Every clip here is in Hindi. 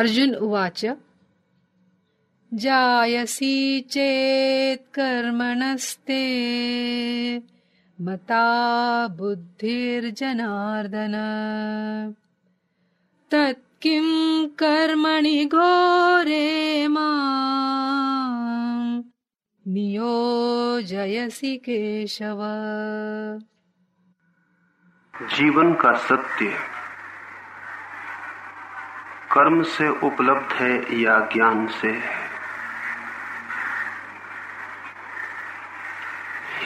अर्जुन उवाच। जायसी चेत् कर्मणस्ते, मता बुद्धिर्जनार्दन। तत् किं कर्मणि घोरे माम्, नियोजयसि केशव। जीवन का सत्य कर्म से उपलब्ध है या ज्ञान से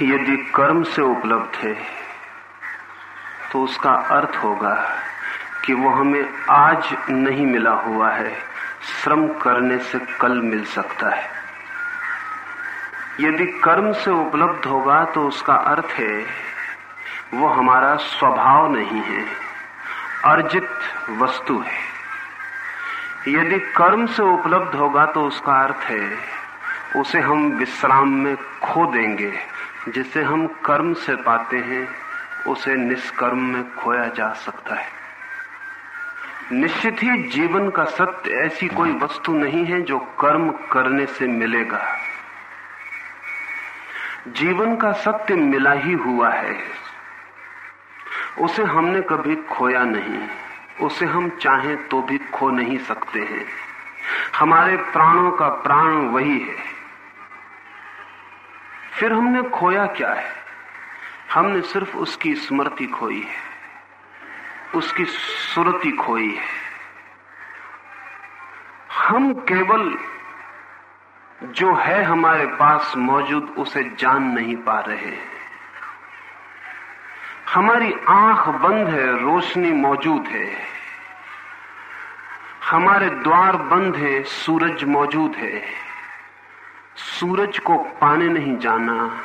यदि कर्म से उपलब्ध है तो उसका अर्थ होगा कि वो हमें आज नहीं मिला हुआ है। श्रम करने से कल मिल सकता है। यदि कर्म से उपलब्ध होगा तो उसका अर्थ है वो हमारा स्वभाव नहीं है, अर्जित वस्तु है। यदि कर्म से उपलब्ध होगा तो उसका अर्थ है, उसे हम विश्राम में खो देंगे। जिसे हम कर्म से पाते हैं, उसे निष्कर्म में खोया जा सकता है। निश्चित ही जीवन का सत्य ऐसी कोई वस्तु नहीं है जो कर्म करने से मिलेगा। जीवन का सत्य मिला ही हुआ है। उसे हमने कभी खोया नहीं। उसे हम चाहें तो भी खो नहीं सकते हैं। हमारे प्राणों का प्राण वही है। फिर हमने खोया क्या है? हमने सिर्फ़ उसकी स्मृति खोई है। उसकी सुरति खोई है। हम केवल जो है हमारे पास मौजूद उसे जान नहीं पा रहे हमारी आँख बंद है, रोशनी मौजूद है। हमारे द्वार बंद है, सूरज मौजूद है। सूरज को पाने नहीं जाना।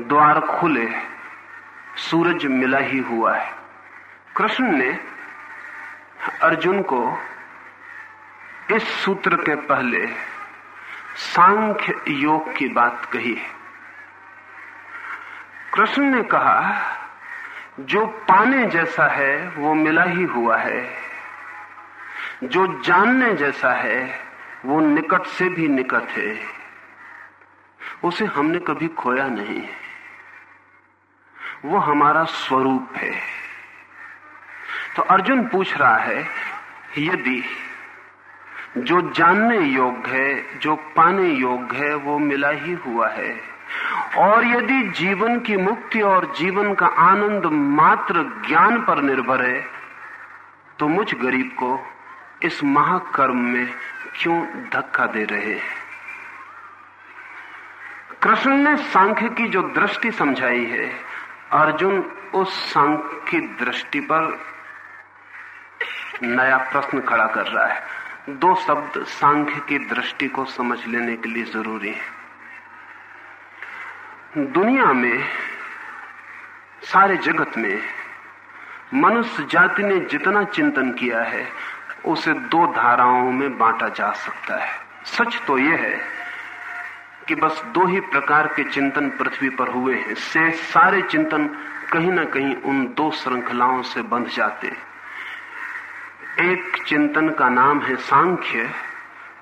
द्वार खुले, सूरज मिला ही हुआ है। कृष्ण ने अर्जुन को इस सूत्र के पहले सांख्य योग की बात कही है। कृष्ण ने कहा, जो पाने जैसा है, वो मिला ही हुआ है। जो जानने जैसा है, वो निकट से भी निकट है। उसे हमने कभी खोया नहीं वो हमारा स्वरूप है। तो अर्जुन पूछ रहा है, यदि जो जानने योग्य है, जो पाने योग्य है, वो मिला ही हुआ है और यदि जीवन की मुक्ति और जीवन का आनंद मात्र ज्ञान पर निर्भर है तो मुझ गरीब को इस महाकर्म में क्यों धक्का दे रहे हैं? कृष्ण ने सांख्य की जो दृष्टि समझाई है, अर्जुन उस सांख्य दृष्टि पर नया प्रश्न खड़ा कर रहा है। दो शब्द सांख्य की दृष्टि को समझ लेने के लिए ज़रूरी है। दुनिया में, सारे जगत में, मनुष्य जाति ने जितना चिंतन किया है, उसे दो धाराओं में बांटा जा सकता है। सच तो यह है कि बस दो ही प्रकार के चिंतन पृथ्वी पर हुए हैं। से सारे चिंतन कहीं ना कहीं उन दो श्रृंखलाओं से बंध जाते एक चिंतन का नाम है सांख्य,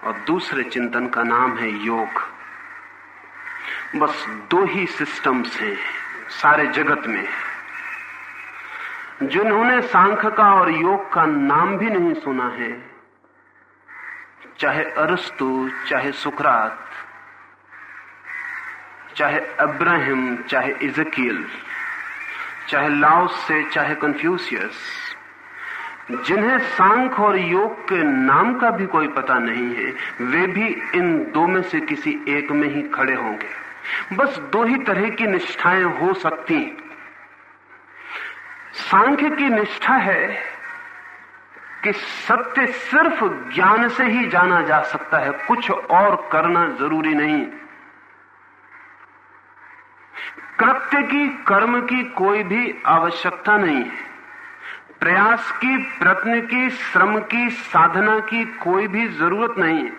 और दूसरे चिंतन का नाम है योग। बस दो ही सिस्टम्स हैं सारे जगत में जिन्होंने सांख्य का और योग का नाम भी नहीं सुना है, चाहे अरस्तु, चाहे सुकरात, चाहे अब्राहिम, चाहे इजकील चाहे लाओस से, चाहे कन्फ्यूशियस जिन्हें सांख और योग के नाम का भी कोई पता नहीं है, वे भी इन दो में से किसी एक में ही खड़े होंगे। बस दो ही तरह की निष्ठाएँ हो सकती। सांख्य की निष्ठा है कि सत्य सिर्फ़ ज्ञान से ही जाना जा सकता है, कुछ और करना ज़रूरी नहीं। कृत्य की कर्म की कोई भी आवश्यकता नहीं है। प्रयास की प्रत्न की, श्रम की, साधना की कोई भी ज़रूरत नहीं है।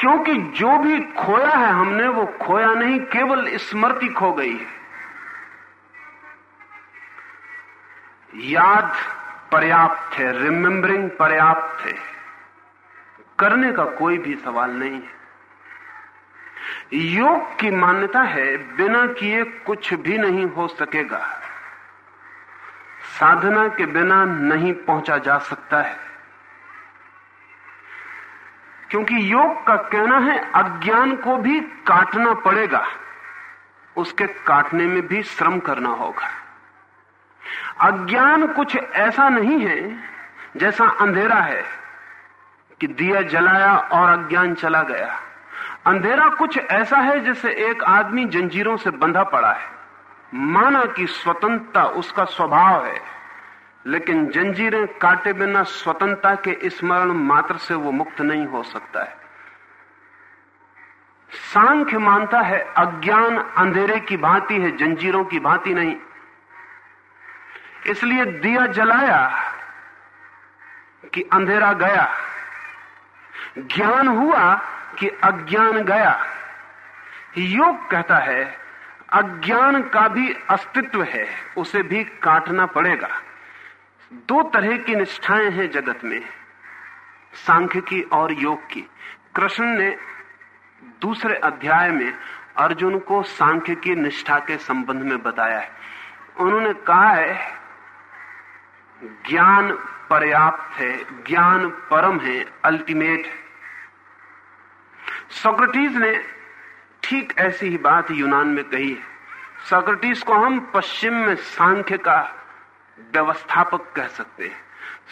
क्योंकि जो भी खोया है हमने, वो खोया नहीं, केवल स्मृति खो गई है। याद पर्याप्त है रिमेम्बरिंग पर्याप्त है। करने का कोई भी सवाल नहीं है। योग की मान्यता है, बिना किए कुछ भी नहीं हो सकेगा। साधना के बिना नहीं पहुँचा जा सकता है। क्योंकि योग का कहना है, अज्ञान को भी काटना पड़ेगा। उसके काटने में भी श्रम करना होगा। अज्ञान कुछ ऐसा नहीं है, जैसा अंधेरा है, कि दिया जलाया और अज्ञान चला गया। अंधेरा कुछ ऐसा है जिसे एक आदमी जंजीरों से बंधा पड़ा है। माना कि स्वतंत्रता उसका स्वभाव है, लेकिन जंजीरें काटे बिना स्वतंत्रता के स्मरण मात्र से वो मुक्त नहीं हो सकता है। सांख्य मानता है अज्ञान अंधेरे की भांति है, जंजीरों की भांति नहीं। इसलिए दिया जलाया कि अंधेरा गया। ज्ञान हुआ कि अज्ञान गया। योग कहता है, अज्ञान का भी अस्तित्व है, उसे भी काटना पड़ेगा। दो तरह की निष्ठाएँ हैं जगत में सांख्य की और योग की। कृष्ण ने दूसरे अध्याय में अर्जुन को सांख्य की निष्ठा के संबंध में बताया है। उन्होंने कहा है, ज्ञान पर्याप्त है, ज्ञान परम है अल्टीमेट है। सोक्रेटिस ने ठीक ऐसी ही बात यूनान में कही है। सोक्रेटिस को हम पश्चिम में सांख्य का व्यवस्थापक कह सकते हैं।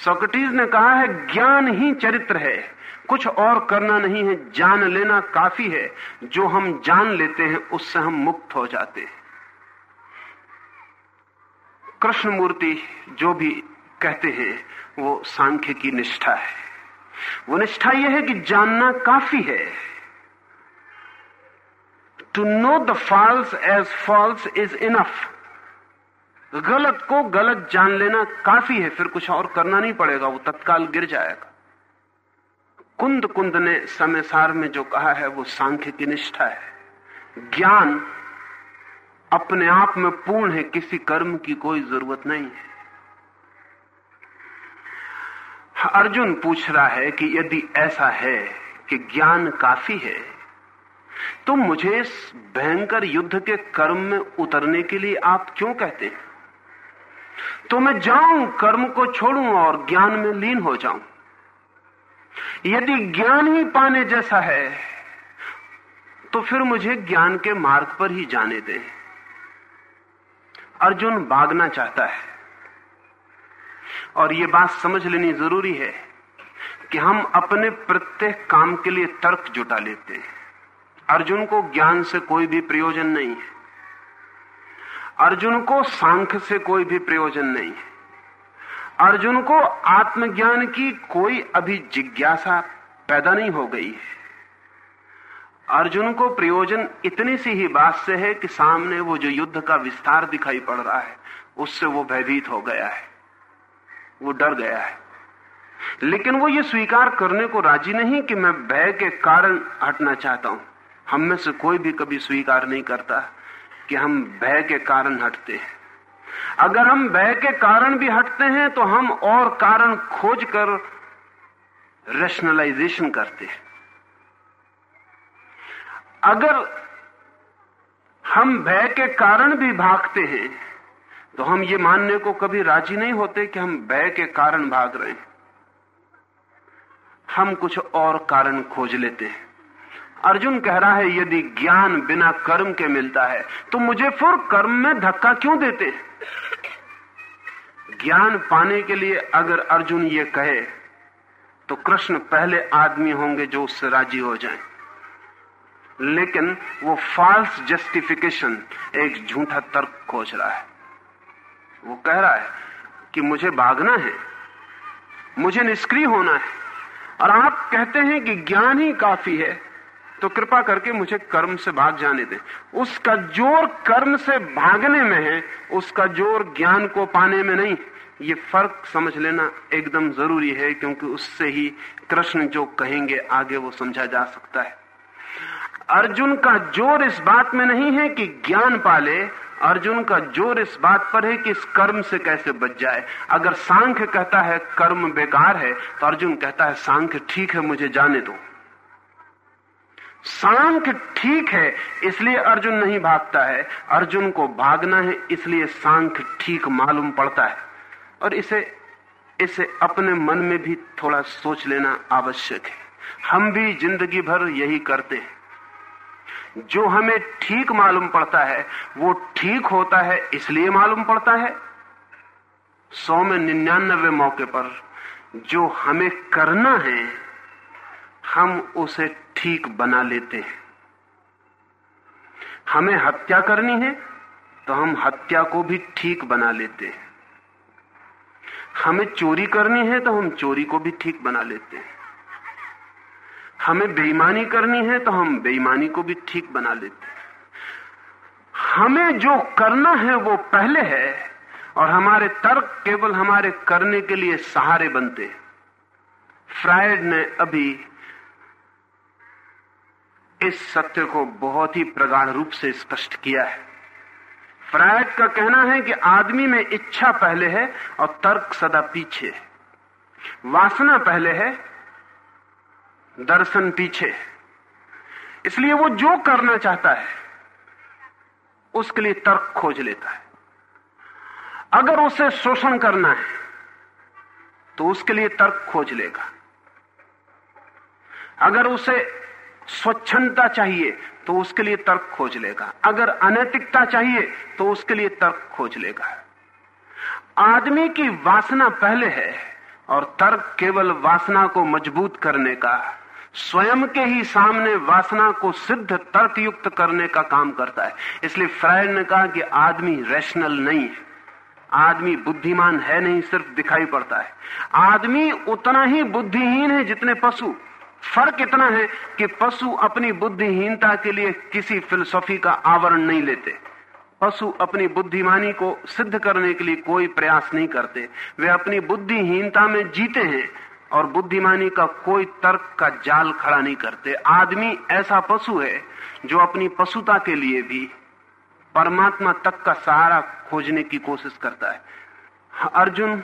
सोक्रेटिस ने कहा है, ज्ञान ही चरित्र है। कुछ और करना नहीं है, जान लेना काफ़ी है। जो हम जान लेते हैं, उससे हम मुक्त हो जाते हैं। कृष्ण मूर्ति जो भी कहते हैं, वो सांख्य की निष्ठा है। वो निष्ठा यह है कि जानना काफ़ी है। To know the false as false is enough गलत को गलत जान लेना काफ़ी है, फिर कुछ और करना नहीं पड़ेगा, वो तत्काल गिर जाएगा। कुंद कुंद ने समय सार में जो कहा है, वो सांख्य की निष्ठा है। ज्ञान अपने आप में पूर्ण है, किसी कर्म की कोई ज़रूरत नहीं है। अर्जुन पूछ रहा है कि यदि ऐसा है कि ज्ञान काफ़ी है तो मुझे इस भयंकर युद्ध के कर्म में उतरने के लिए आप क्यों कहते हैं? तो मैं जाऊँ, कर्म को छोड़ूं और ज्ञान में लीन हो जाऊँ। यदि ज्ञान ही पाने जैसा है तो फिर मुझे ज्ञान के मार्ग पर ही जाने दें। अर्जुन भागना चाहता है। और यह बात समझ लेनी ज़रूरी है कि हम अपने प्रत्येक काम के लिए तर्क जुटा लेते हैं। अर्जुन को ज्ञान से कोई भी प्रयोजन नहीं है। अर्जुन को सांख्य से कोई भी प्रयोजन नहीं है। अर्जुन को आत्मज्ञान की कोई अभी जिज्ञासा पैदा नहीं हो गई है। अर्जुन को प्रयोजन इतनी सी ही बात से है कि सामने वो जो युद्ध का विस्तार दिखाई पड़ रहा है, उससे वो भयभीत हो गया है। वो डर गया है। लेकिन वो ये स्वीकार करने को राज़ी नहीं कि मैं भय के कारण हटना चाहता हूँ। हम में से कोई भी कभी स्वीकार नहीं करता कि हम भय के कारण हटते हैं। अगर हम भय के कारण भी हटते हैं तो हम और कारण खोज कर रेशनलाइजेशन करते हैं। अगर हम भय के कारण भी भागते हैं तो हम ये मानने को कभी राज़ी नहीं होते कि हम भय के कारण भाग रहे हैं। हम कुछ और कारण खोज लेते हैं। अर्जुन कह रहा है, यदि ज्ञान बिना कर्म के मिलता है तो मुझे फिर कर्म में धक्का क्यों देते? ज्ञान पाने के लिए अगर अर्जुन ये कहे तो कृष्ण पहले आदमी होंगे जो उससे राज़ी हो जाएँ। लेकिन वो फॉल्स जस्टिफिकेशन एक झूठा तर्क खोज रहा है। वो कह रहा है कि मुझे भागना है, मुझे निष्क्रिय होना है, और आप कहते हैं कि ज्ञान ही काफ़ी है। तो कृपा करके मुझे कर्म से भाग जाने दें। उसका ज़ोर कर्म से भागने में है, उसका ज़ोर ज्ञान को पाने में नहीं। ये फ़र्क समझ लेना एकदम ज़रूरी है, क्योंकि उससे ही कृष्ण जो कहेंगे, आगे वो समझा जा सकता है। अर्जुन का ज़ोर इस बात में नहीं है कि ज्ञान पाले, अर्जुन का ज़ोर इस बात पर है कि इस कर्म से कैसे बच जाए। अगर सांख्य कहता है कर्म बेकार है तो अर्जुन कहता है, सांख्य ठीक है, मुझे जाने दो। सांख्य ठीक है, इसलिए अर्जुन नहीं भागता है। अर्जुन को भागना है, इसलिए सांख्य ठीक मालूम पड़ता है। और इसे इसे अपने मन में भी थोड़ा सोच लेना आवश्यक है। हम भी ज़िंदगी भर यही करते हैं। जो हमें ठीक मालूम पड़ता है, वो ठीक होता है, इसलिए मालूम पड़ता है। सौ में निन्यानबे मौके पर जो हमें करना है हम उसे ठीक बना लेते हैं। हमें हत्या करनी है तो हम हत्या को भी ठीक बना लेते हैं। हमें चोरी करनी है तो हम चोरी को भी ठीक बना लेते हैं। हमें बेईमानी करनी है तो हम बेईमानी को भी ठीक बना लेते हैं। हमें जो करना है, वो पहले है, और हमारे तर्क केवल हमारे करने के लिए सहारे बनते हैं। फ्रायड ने अभी इस सत्य को बहुत ही प्रगाढ़ रूप से स्पष्ट किया है। फ्रायड का कहना है कि आदमी में इच्छा पहले है और तर्क सदा पीछे वासना पहले है, दर्शन पीछे इसलिए वो जो करना चाहता है, उसके लिए तर्क खोज लेता है। अगर उसे शोषण करना है तो उसके लिए तर्क खोज लेगा। अगर उसे स्वच्छंदता चाहिए तो उसके लिए तर्क खोज लेगा। अगर अनैतिकता चाहिए तो उसके लिए तर्क खोज लेगा। आदमी की वासना पहले है, और तर्क केवल वासना को मज़बूत करने का, स्वयं के ही सामने वासना को सिद्ध तर्क युक्त करने का काम करता है। इसलिए फ्रायड ने कहा कि आदमी रैशनल नहीं है। आदमी बुद्धिमान है नहीं, सिर्फ़ दिखाई पड़ता है। आदमी उतना ही बुद्धिहीन है जितने पशु। फ़र्क इतना है कि पशु अपनी बुद्धिहीनता के लिए किसी फिलोसॉफी का आवरण नहीं लेते। पशु अपनी बुद्धिमानी को सिद्ध करने के लिए कोई प्रयास नहीं करते। वे अपनी बुद्धिहीनता में जीते हैं और बुद्धिमानी का कोई तर्क का जाल खड़ा नहीं करते। आदमी ऐसा पशु है जो अपनी पशुता के लिए भी परमात्मा तक का सहारा खोजने की कोशिश करता है। अर्जुन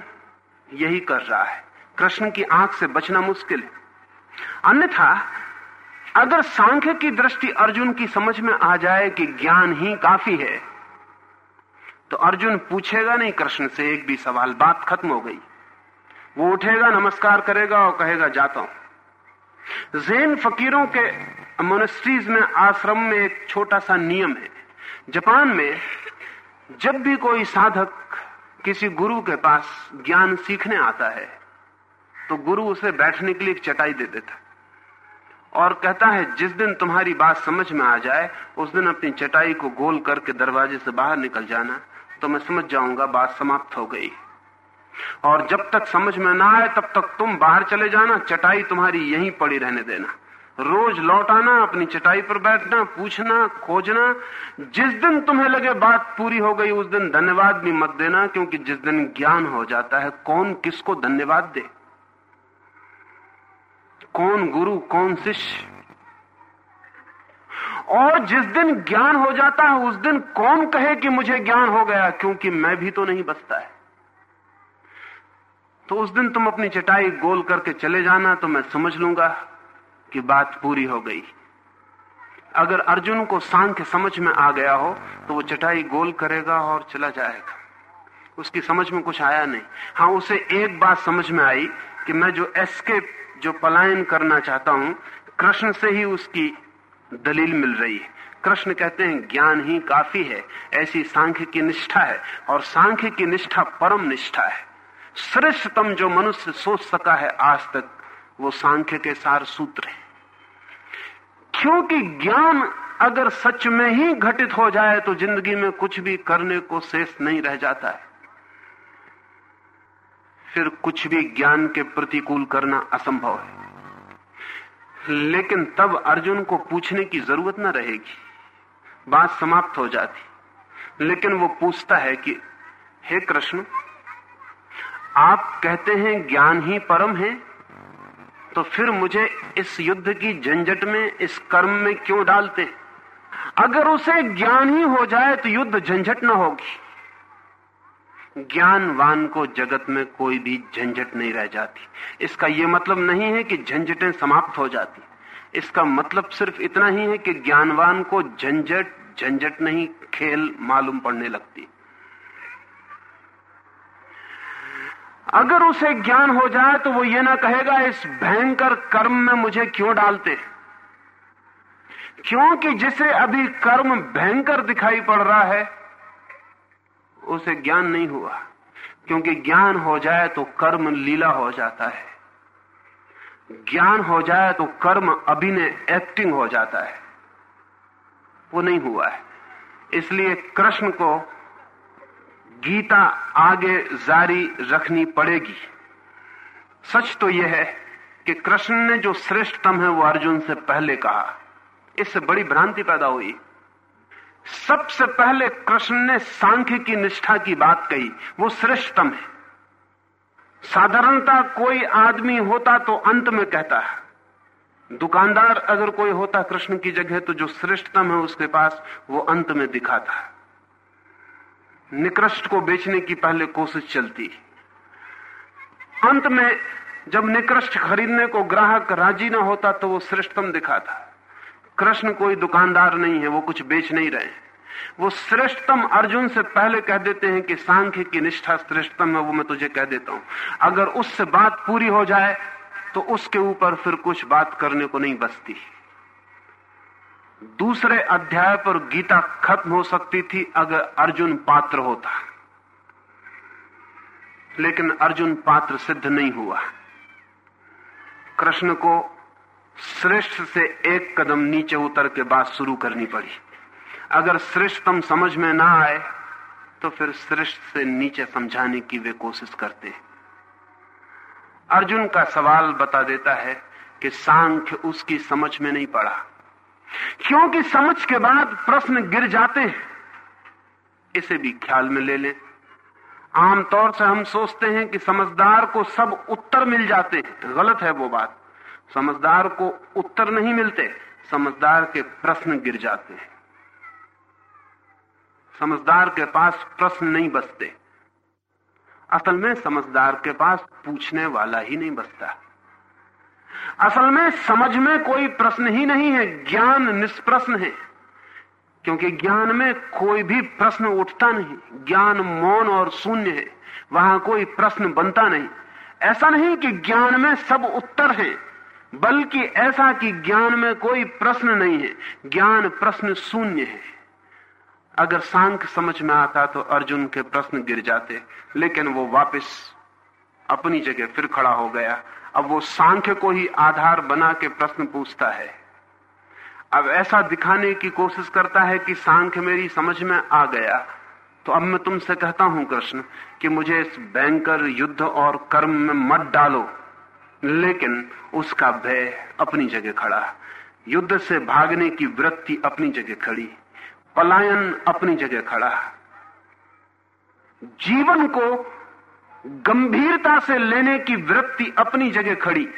यही कर रहा है। कृष्ण की आँख से बचना मुश्किल है। अन्यथा, अगर सांख्य की दृष्टि अर्जुन की समझ में आ जाए कि ज्ञान ही काफ़ी है तो अर्जुन पूछेगा नहीं कृष्ण से, एक भी सवाल, बात खत्म हो गई। वो उठेगा, नमस्कार करेगा और कहेगा, जाता हूँ। जैन फकीरों के मोनेस्ट्रीज में आश्रम में एक छोटा सा नियम है। जापान में जब भी कोई साधक किसी गुरु के पास ज्ञान सीखने आता है तो गुरु उसे बैठने के लिए एक चटाई दे देता और कहता है, जिस दिन तुम्हारी बात समझ में आ जाए, उस दिन अपनी चटाई को गोल करके दरवाजे से बाहर निकल जाना तो मैं समझ जाऊँगा बात समाप्त हो गई। और जब तक समझ में ना आए, तब तक तुम बाहर चले जाना, चटाई तुम्हारी यहीं पड़ी रहने देना। रोज लौट आना, अपनी चटाई पर बैठना, पूछना, खोजना, जिस दिन तुम्हें लगे बात पूरी हो गई, उस दिन धन्यवाद भी मत देना, क्योंकि जिस दिन ज्ञान हो जाता है, कौन किसको धन्यवाद दे? कौन गुरु, कौन शिष्य? और जिस दिन ज्ञान हो जाता है, उस दिन कौन कहे कि मुझे ज्ञान हो गया, क्योंकि मैं भी तो नहीं बचता है। तो उस दिन तुम अपनी चटाई गोल करके चले जाना तो मैं समझ लूँगा कि बात पूरी हो गई। अगर अर्जुन को सांख्य समझ में आ गया हो तो वो चटाई गोल करेगा और चला जाएगा। उसकी समझ में कुछ आया नहीं। हाँ उसे एक बात समझ में आई कि मैं जो एस्केप जो पलायन करना चाहता हूँ, कृष्ण से ही उसकी दलील मिल रही है। कृष्ण कहते हैं, ज्ञान ही काफ़ी है, ऐसी सांख्य की निष्ठा है, और सांख्य की निष्ठा परम निष्ठा है। श्रेष्ठतम जो मनुष्य सोच सका है आज तक, वो सांख्य के सार सूत्र है। क्योंकि ज्ञान अगर सच में ही घटित हो जाए तो ज़िंदगी में कुछ भी करने को शेष नहीं रह जाता है। फिर कुछ भी ज्ञान के प्रतिकूल करना असंभव है। लेकिन तब अर्जुन को पूछने की ज़रूरत न रहेगी। बात समाप्त हो जाती। लेकिन वो पूछता है कि, हे कृष्ण, आप कहते हैं ज्ञान ही परम है तो फिर मुझे इस युद्ध की झंझट में, इस कर्म में क्यों डालते? अगर उसे ज्ञान ही हो जाए तो युद्ध झंझट न होगी। ज्ञानवान को जगत में कोई भी झंझट नहीं रह जाती। इसका यह मतलब नहीं है कि झंझटें समाप्त हो जाती। इसका मतलब सिर्फ़ इतना ही है कि ज्ञानवान को झंझट झंझट नहीं, खेल मालूम पड़ने लगती। अगर उसे ज्ञान हो जाए तो वो ये ना कहेगा, इस भयंकर कर्म में मुझे क्यों डालते? क्योंकि जिसे अभी कर्म भयंकर दिखाई पड़ रहा है उसे ज्ञान नहीं हुआ। क्योंकि ज्ञान हो जाए तो कर्म लीला हो जाता है। ज्ञान हो जाए तो कर्म अभिनय एक्टिंग हो जाता है। वो नहीं हुआ है। इसलिए कृष्ण को गीता आगे जारी रखनी पड़ेगी। सच तो यह है कि कृष्ण ने जो श्रेष्ठतम है वो अर्जुन से पहले कहा। इससे बड़ी भ्रांति पैदा हुई। सबसे पहले कृष्ण ने सांख्य की निष्ठा की बात कही, वो श्रेष्ठतम है। साधारणता कोई आदमी होता तो अंत में कहता है, दुकानदार अगर कोई होता कृष्ण की जगह तो जो श्रेष्ठतम है उसके पास, वो अंत में दिखाता है। निकृष्ट को बेचने की पहले कोशिश चलती। अंत में जब निकृष्ट खरीदने को ग्राहक राज़ी ना होता तो वो श्रेष्ठतम दिखाता। कृष्ण कोई दुकानदार नहीं है, वो कुछ बेच नहीं रहे वो श्रेष्ठतम अर्जुन से पहले कह देते हैं कि सांख्य की निष्ठा श्रेष्ठतम है, वो मैं तुझे कह देता हूँ। अगर उससे बात पूरी हो जाए तो उसके ऊपर फिर कुछ बात करने को नहीं बचती। दूसरे अध्याय पर गीता खत्म हो सकती थी अगर अर्जुन पात्र होता। लेकिन अर्जुन पात्र सिद्ध नहीं हुआ। कृष्ण को श्रेष्ठ से एक कदम नीचे उतर के बात शुरू करनी पड़ी। अगर श्रेष्ठतम समझ में ना आए तो फिर श्रेष्ठ से नीचे समझाने की वे कोशिश करते अर्जुन का सवाल बता देता है कि सांख्य उसकी समझ में नहीं पड़ा। क्योंकि समझ के बाद प्रश्न गिर जाते हैं, इसे भी ख्याल में ले लें। आमतौर से हम सोचते हैं कि समझदार को सब उत्तर मिल जाते हैं। गलत है वो बात। समझदार को उत्तर नहीं मिलते, समझदार के प्रश्न गिर जाते हैं। समझदार के पास प्रश्न नहीं बचते असल में समझदार के पास पूछने वाला ही नहीं बचता असल में समझ में कोई प्रश्न ही नहीं है, ज्ञान निष्प्रश्न है। क्योंकि ज्ञान में कोई भी प्रश्न उठता नहीं, ज्ञान मौन और शून्य है, वहाँ कोई प्रश्न बनता नहीं। ऐसा नहीं कि ज्ञान में सब उत्तर हैं। बल्कि ऐसा कि ज्ञान में कोई प्रश्न नहीं है। ज्ञान प्रश्न शून्य है। अगर सांख्य समझ में आता तो अर्जुन के प्रश्न गिर जाते, लेकिन वो वापस अपनी जगह फिर खड़ा हो गया। अब वो सांख्य को ही आधार बना के प्रश्न पूछता है। अब ऐसा दिखाने की कोशिश करता है कि सांख्य मेरी समझ में आ गया। तो अब मैं तुमसे कहता हूँ कृष्ण, कि मुझे इस बैंकर युद्ध और कर्म में मत डालो। लेकिन उसका भय अपनी जगह खड़ा। युद्ध से भागने की वृत्ति अपनी जगह खड़ी। पलायन अपनी जगह खड़ा। जीवन को गंभीरता से लेने की वृत्ति अपनी जगह खड़ी।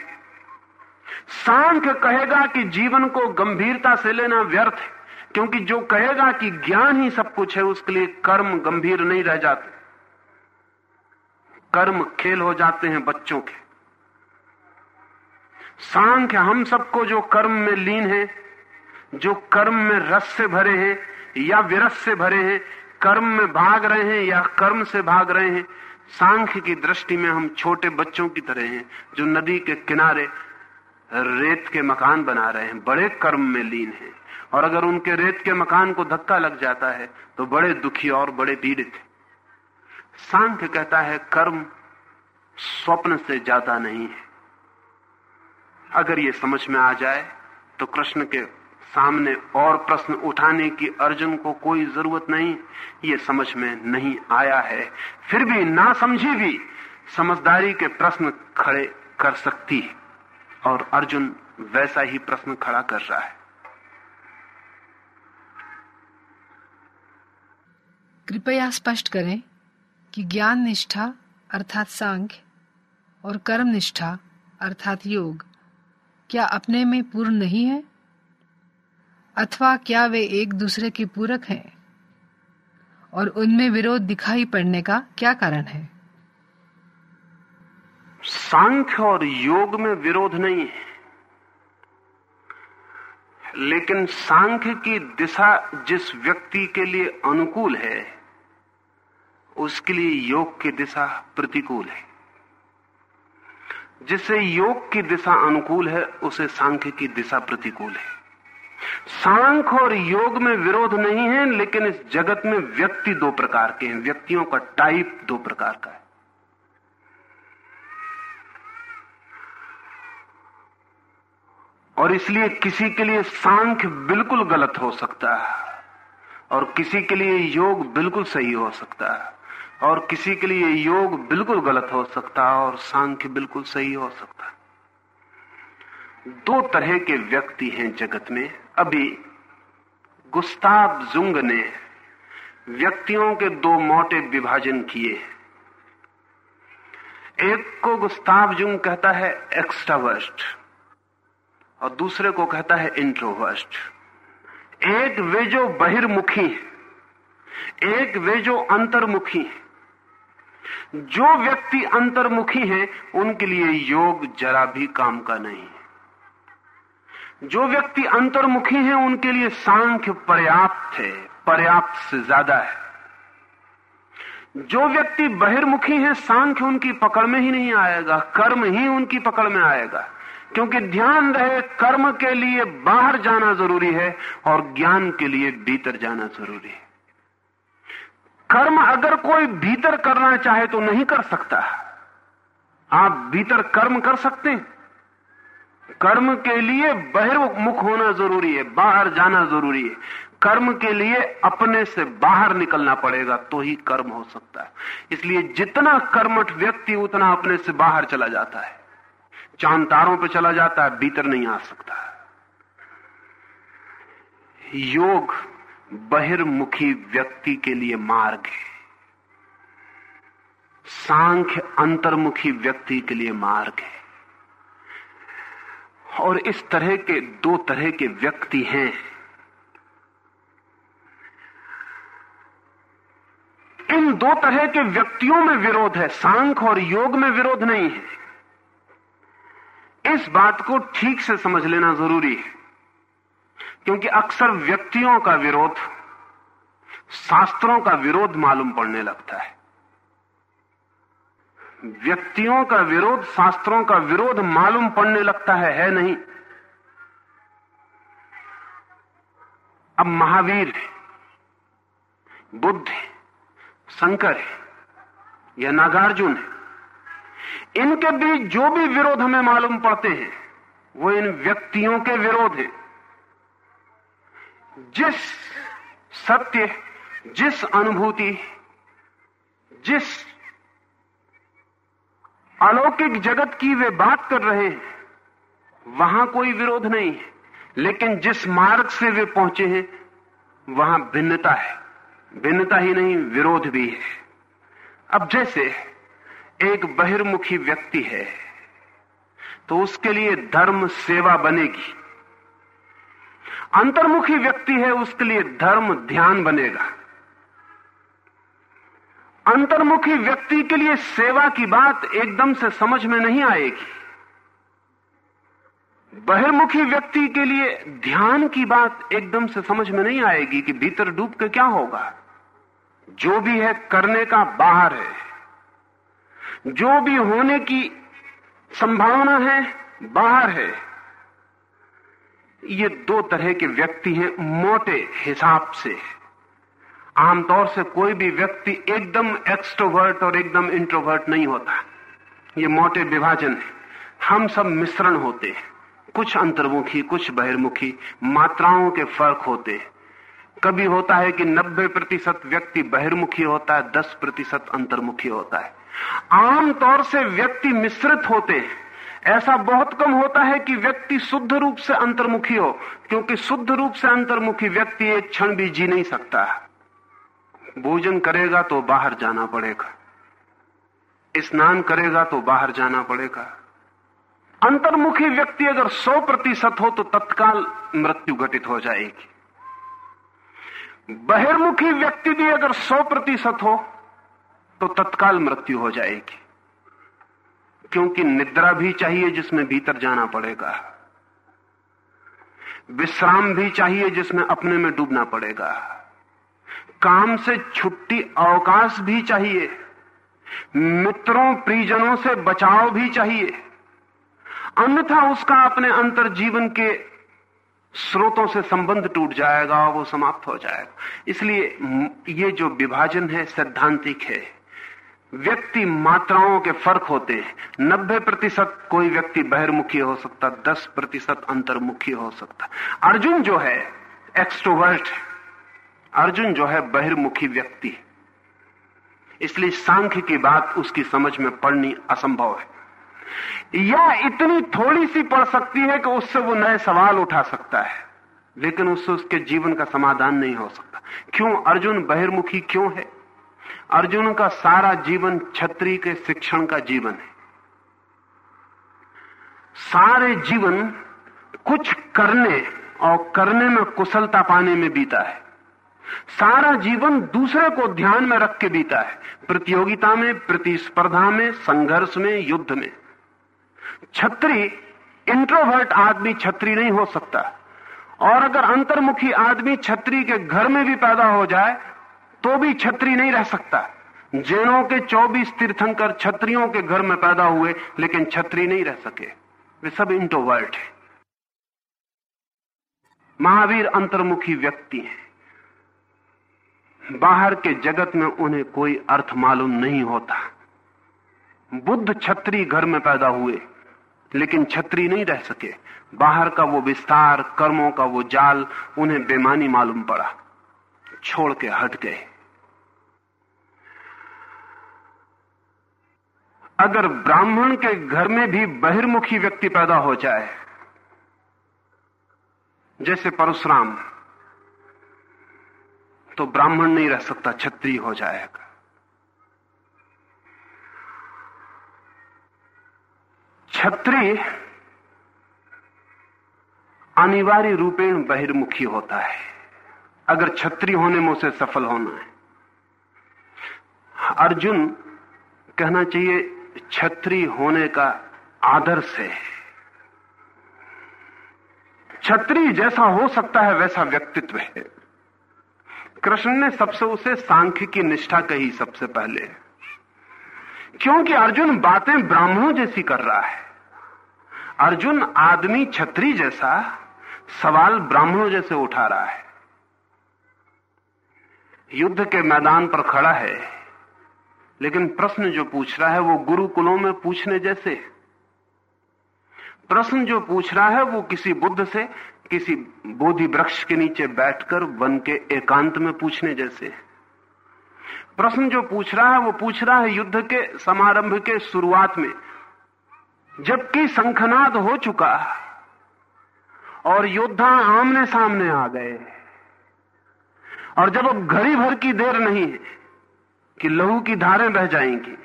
सांख्य कहेगा कि जीवन को गंभीरता से लेना व्यर्थ है, क्योंकि जो कहेगा कि ज्ञान ही सब कुछ है, उसके लिए कर्म गंभीर नहीं रह जाते। कर्म खेल हो जाते हैं बच्चों के। सांख्य हम सबको जो कर्म में लीन है, जो कर्म में रस से भरे हैं, या विरस से भरे हैं, कर्म में भाग रहे हैं या कर्म से भाग रहे हैं सांख्य की दृष्टि में हम छोटे बच्चों की तरह हैं, जो नदी के किनारे रेत के मकान बना रहे हैं, बड़े कर्म में लीन हैं। और अगर उनके रेत के मकान को धक्का लग जाता है तो बड़े दुखी और बड़े पीड़ित सांख्य कहता है, कर्म स्वप्न से ज़्यादा नहीं है। अगर ये समझ में आ जाए तो कृष्ण के सामने और प्रश्न उठाने की अर्जुन को कोई ज़रूरत नहीं। ये समझ में नहीं आया है। फिर भी ना समझी भी समझदारी के प्रश्न खड़े कर सकती है। और अर्जुन वैसा ही प्रश्न खड़ा कर रहा है। कृपया स्पष्ट करें कि ज्ञान निष्ठा अर्थात सांख्य और कर्म निष्ठा अर्थात योग क्या अपने में पूर्ण नहीं है? अथवा क्या वे एक दूसरे के पूरक हैं? और उनमें विरोध दिखाई पड़ने का क्या कारण है? सांख्य और योग में विरोध नहीं है। लेकिन सांख्य की दिशा जिस व्यक्ति के लिए अनुकूल है, उसके लिए योग की दिशा प्रतिकूल है। जिसे योग की दिशा अनुकूल है, उसे सांख्य की दिशा प्रतिकूल है। सांख्य और योग में विरोध नहीं है, लेकिन इस जगत में व्यक्ति दो प्रकार के हैं। व्यक्तियों का टाइप दो प्रकार का है। और इसलिए किसी के लिए सांख्य बिल्कुल गलत हो सकता है, और किसी के लिए योग बिल्कुल सही हो सकता है। और किसी के लिए योग बिल्कुल गलत हो सकता है और सांख्य बिल्कुल सही हो सकता है। दो तरह के व्यक्ति हैं जगत में। अभी गुस्ताब जुंग ने व्यक्तियों के दो मोटे विभाजन किए एक को गुस्ताब जुंग कहता है एक्स्ट्रावर्स्ट और दूसरे को कहता है इंट्रोवर्स्ट एक वे जो बहिर्मुखी एक वे जो अंतर्मुखी जो व्यक्ति अंतर्मुखी हैं, उनके लिए योग जरा भी काम का नहीं है। जो व्यक्ति अंतर्मुखी हैं, उनके लिए सांख्य पर्याप्त है, पर्याप्त से ज़्यादा है। जो व्यक्ति बहिर्मुखी है, सांख्य उनकी पकड़ में ही नहीं आएगा, कर्म ही उनकी पकड़ में आएगा। क्योंकि ध्यान रहे, कर्म के लिए बाहर जाना ज़रूरी है और ज्ञान के लिए भीतर जाना ज़रूरी है। कर्म अगर कोई भीतर करना चाहे तो नहीं कर सकता। आप भीतर कर्म कर सकते हैं। कर्म के लिए बहिर्मुख होना ज़रूरी है, बाहर जाना ज़रूरी है। कर्म के लिए अपने से बाहर निकलना पड़ेगा तो ही कर्म हो सकता है। इसलिए जितना कर्मठ व्यक्ति, उतना अपने से बाहर चला जाता है। चाँद तारों पर चला जाता है, भीतर नहीं आ सकता। योग बहिर्मुखी व्यक्ति के लिए मार्ग है। सांख्य अंतर्मुखी व्यक्ति के लिए मार्ग है। और इस तरह के दो तरह के व्यक्ति हैं। इन दो तरह के व्यक्तियों में विरोध है। सांख्य और योग में विरोध नहीं है। इस बात को ठीक से समझ लेना ज़रूरी है। क्योंकि अक्सर व्यक्तियों का विरोध शास्त्रों का विरोध मालूम पड़ने लगता है। व्यक्तियों का विरोध शास्त्रों का विरोध मालूम पड़ने लगता है है नहीं? अब महावीर है, बुद्ध है, शंकर है, या नागार्जुन है, इनके बीच जो भी विरोध हमें मालूम पड़ते हैं, वो इन व्यक्तियों के विरोध हैं। जिस सत्य, जिस अनुभूति, जिस अलौकिक जगत की वे बात कर रहे हैं, वहाँ कोई विरोध नहीं है। लेकिन जिस मार्ग से वे पहुँचे हैं, वहाँ भिन्नता है। भिन्नता ही नहीं, विरोध भी है। अब जैसे एक बहिर्मुखी व्यक्ति है तो उसके लिए धर्म सेवा बनेगी। अंतर्मुखी व्यक्ति है, उसके लिए धर्म, ध्यान बनेगा। अंतर्मुखी व्यक्ति के लिए सेवा की बात एकदम से समझ में नहीं आएगी। बहिर्मुखी व्यक्ति के लिए ध्यान की बात एकदम से समझ में नहीं आएगी कि भीतर डूब के क्या होगा। जो भी है, करने का बाहर है। जो भी होने की संभावना है, बाहर है। ये दो तरह के व्यक्ति हैं मोटे हिसाब से। आमतौर से कोई भी व्यक्ति एकदम एक्सट्रोवर्ट और एकदम इंट्रोवर्ट नहीं होता। ये मोटे विभाजन है। हम सब मिश्रण होते हैं। कुछ अंतर्मुखी, कुछ बहिर्मुखी, मात्राओं के फ़र्क होते हैं। कभी होता है कि 90 प्रतिशत व्यक्ति बहिर्मुखी होता है 10 प्रतिशत अंतर्मुखी होता है। आमतौर से व्यक्ति मिश्रित होते हैं। ऐसा बहुत कम होता है कि व्यक्ति शुद्ध रूप से अंतर्मुखी हो, क्योंकि शुद्ध रूप से अंतर्मुखी व्यक्ति एक क्षण भी जी नहीं सकता। भोजन करेगा तो बाहर जाना पड़ेगा। स्नान करेगा तो बाहर जाना पड़ेगा। अंतर्मुखी व्यक्ति अगर 100 प्रतिशत हो तो तत्काल मृत्यु घटित हो जाएगी। बहिर्मुखी व्यक्ति भी अगर 100 प्रतिशत हो तो तत्काल मृत्यु हो जाएगी। क्योंकि निद्रा भी चाहिए जिसमें भीतर जाना पड़ेगा। विश्राम भी चाहिए जिसमें अपने में डूबना पड़ेगा। काम से छुट्टी अवकाश भी चाहिए। मित्रों परिजनों से बचाव भी चाहिए। अन्यथा उसका अपने अंतर जीवन के स्रोतों से संबंध टूट जाएगा वो समाप्त हो जाएगा। इसलिए ये जो विभाजन है, सैद्धांतिक है व्यक्ति मात्राओं के फ़र्क होते हैं। नब्बे प्रतिशत कोई व्यक्ति बहिर्मुखी हो सकता, दस प्रतिशत अंतर्मुखी हो सकता। अर्जुन जो है एक्सट्रोवर्ट अर्जुन जो है, बहिर्मुखी व्यक्ति इसलिए सांख्य की बात उसकी समझ में पड़नी असंभव है। या इतनी थोड़ी सी पड़ सकती है कि उससे वो नए सवाल उठा सकता है, लेकिन उससे उसके जीवन का समाधान नहीं हो सकता। क्यों? अर्जुन बहिर्मुखी क्यों है? अर्जुन का सारा जीवन छत्री के शिक्षण का जीवन है। सारे जीवन कुछ करने और करने में कुशलता पाने में बीता है। सारा जीवन दूसरे को ध्यान में रख के बीता है। प्रतियोगिता में, प्रतिस्पर्धा में, संघर्ष में, युद्ध में। छत्री इंट्रोवर्ट आदमी छत्री नहीं हो सकता। और अगर अंतर्मुखी आदमी छत्री के घर में भी पैदा हो जाए तो भी छत्री नहीं रह सकता। जैनों के 24 तीर्थंकर छत्रियों के घर में पैदा हुए, लेकिन छत्री नहीं रह सके। वे सब इंट्रोवर्ट है। महावीर अंतर्मुखी व्यक्ति हैं। बाहर के जगत में उन्हें कोई अर्थ मालूम नहीं होता। बुद्ध छत्री घर में पैदा हुए, लेकिन छत्री नहीं रह सके। बाहर का वो विस्तार, कर्मों का वो जाल, उन्हें बेमानी मालूम पड़ा। छोड़ के हट गए। अगर ब्राह्मण के घर में भी बहिर्मुखी व्यक्ति पैदा हो जाए, जैसे परशुराम तो ब्राह्मण नहीं रह सकता छत्री हो जाएगा। छत्री अनिवार्य रूपेण बहिर्मुखी होता है। अगर छत्री होने में उसे सफल होना है। अर्जुन कहना चाहिए छत्री होने का आदर्श है। छत्री जैसा हो सकता है, वैसा व्यक्तित्व है। कृष्ण ने सबसे उसे सांख्य की निष्ठा कही सबसे पहले। क्योंकि अर्जुन बातें ब्राह्मणों जैसी कर रहा है। अर्जुन आदमी छत्री जैसा सवाल ब्राह्मणों जैसे उठा रहा है। युद्ध के मैदान पर खड़ा है। लेकिन प्रश्न जो पूछ रहा है वो गुरुकुलों में पूछने जैसे प्रश्न जो पूछ रहा है वो किसी बुद्ध से, किसी बोधि वृक्ष के नीचे बैठकर वन के एकांत में पूछने जैसे प्रश्न जो पूछ रहा है वो पूछ रहा है युद्ध के समारंभ के शुरुआत में, जबकि संखनाद हो चुका और योद्धा आमने सामने आ गए। और जब अब घड़ी भर की देर नहीं है कि लहू की धारें बह जाएँगी।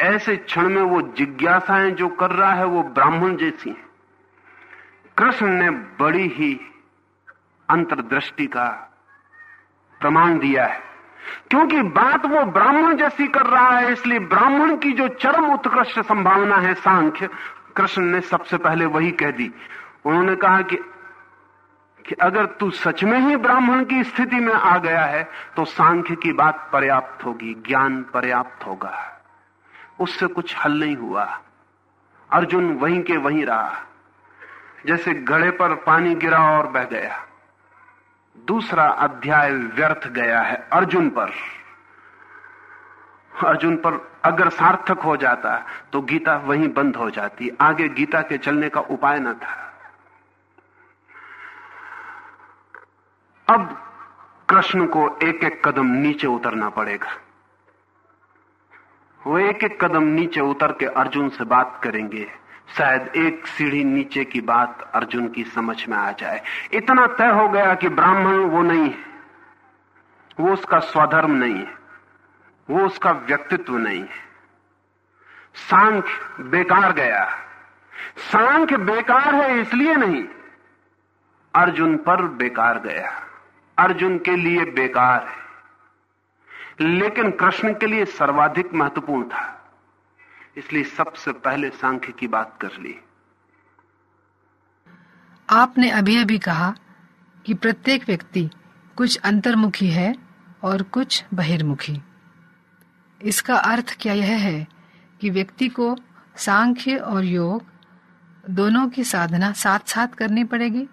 ऐसे क्षण में वो जिज्ञासाएँ जो कर रहा है वो ब्राह्मण जैसी हैं। कृष्ण ने बड़ी ही अंतर्दृष्टि का प्रमाण दिया है। क्योंकि बात वो ब्राह्मण जैसी कर रहा है, इसलिए ब्राह्मण की जो चरम उत्कृष्ट संभावना है सांख्य, कृष्ण ने सबसे पहले वही कह दी। उन्होंने कहा कि कि अगर तू सच में ही ब्राह्मण की स्थिति में आ गया है तो सांख्य की बात पर्याप्त होगी, ज्ञान पर्याप्त होगा। उससे कुछ हल नहीं हुआ। अर्जुन वहीं के वहीं रहा। जैसे घड़े पर पानी गिरा और बह गया। दूसरा अध्याय व्यर्थ गया है अर्जुन पर। अर्जुन पर अगर सार्थक हो जाता तो गीता वहीं बंद हो जाती। आगे गीता के चलने का उपाय न था। अब कृष्ण को एक एक कदम नीचे उतरना पड़ेगा। वो एक एक कदम नीचे उतर के अर्जुन से बात करेंगे। शायद एक सीढ़ी नीचे की बात अर्जुन की समझ में आ जाए। इतना तय हो गया कि ब्राह्मण वो नहीं है। वो उसका स्वधर्म नहीं है। वो उसका व्यक्तित्व नहीं है। सांख्य बेकार गया। सांख्य बेकार है इसलिए नहीं। अर्जुन पर बेकार गया। अर्जुन के लिए बेकार है। लेकिन कृष्ण के लिए सर्वाधिक महत्वपूर्ण था। इसलिए सबसे पहले सांख्य की बात कर ली। आपने अभी अभी कहा कि प्रत्येक व्यक्ति कुछ अंतर्मुखी है और कुछ बहिर्मुखी। इसका अर्थ क्या यह है कि व्यक्ति को सांख्य और योग दोनों की साधना साथ साथ करनी पड़ेगी?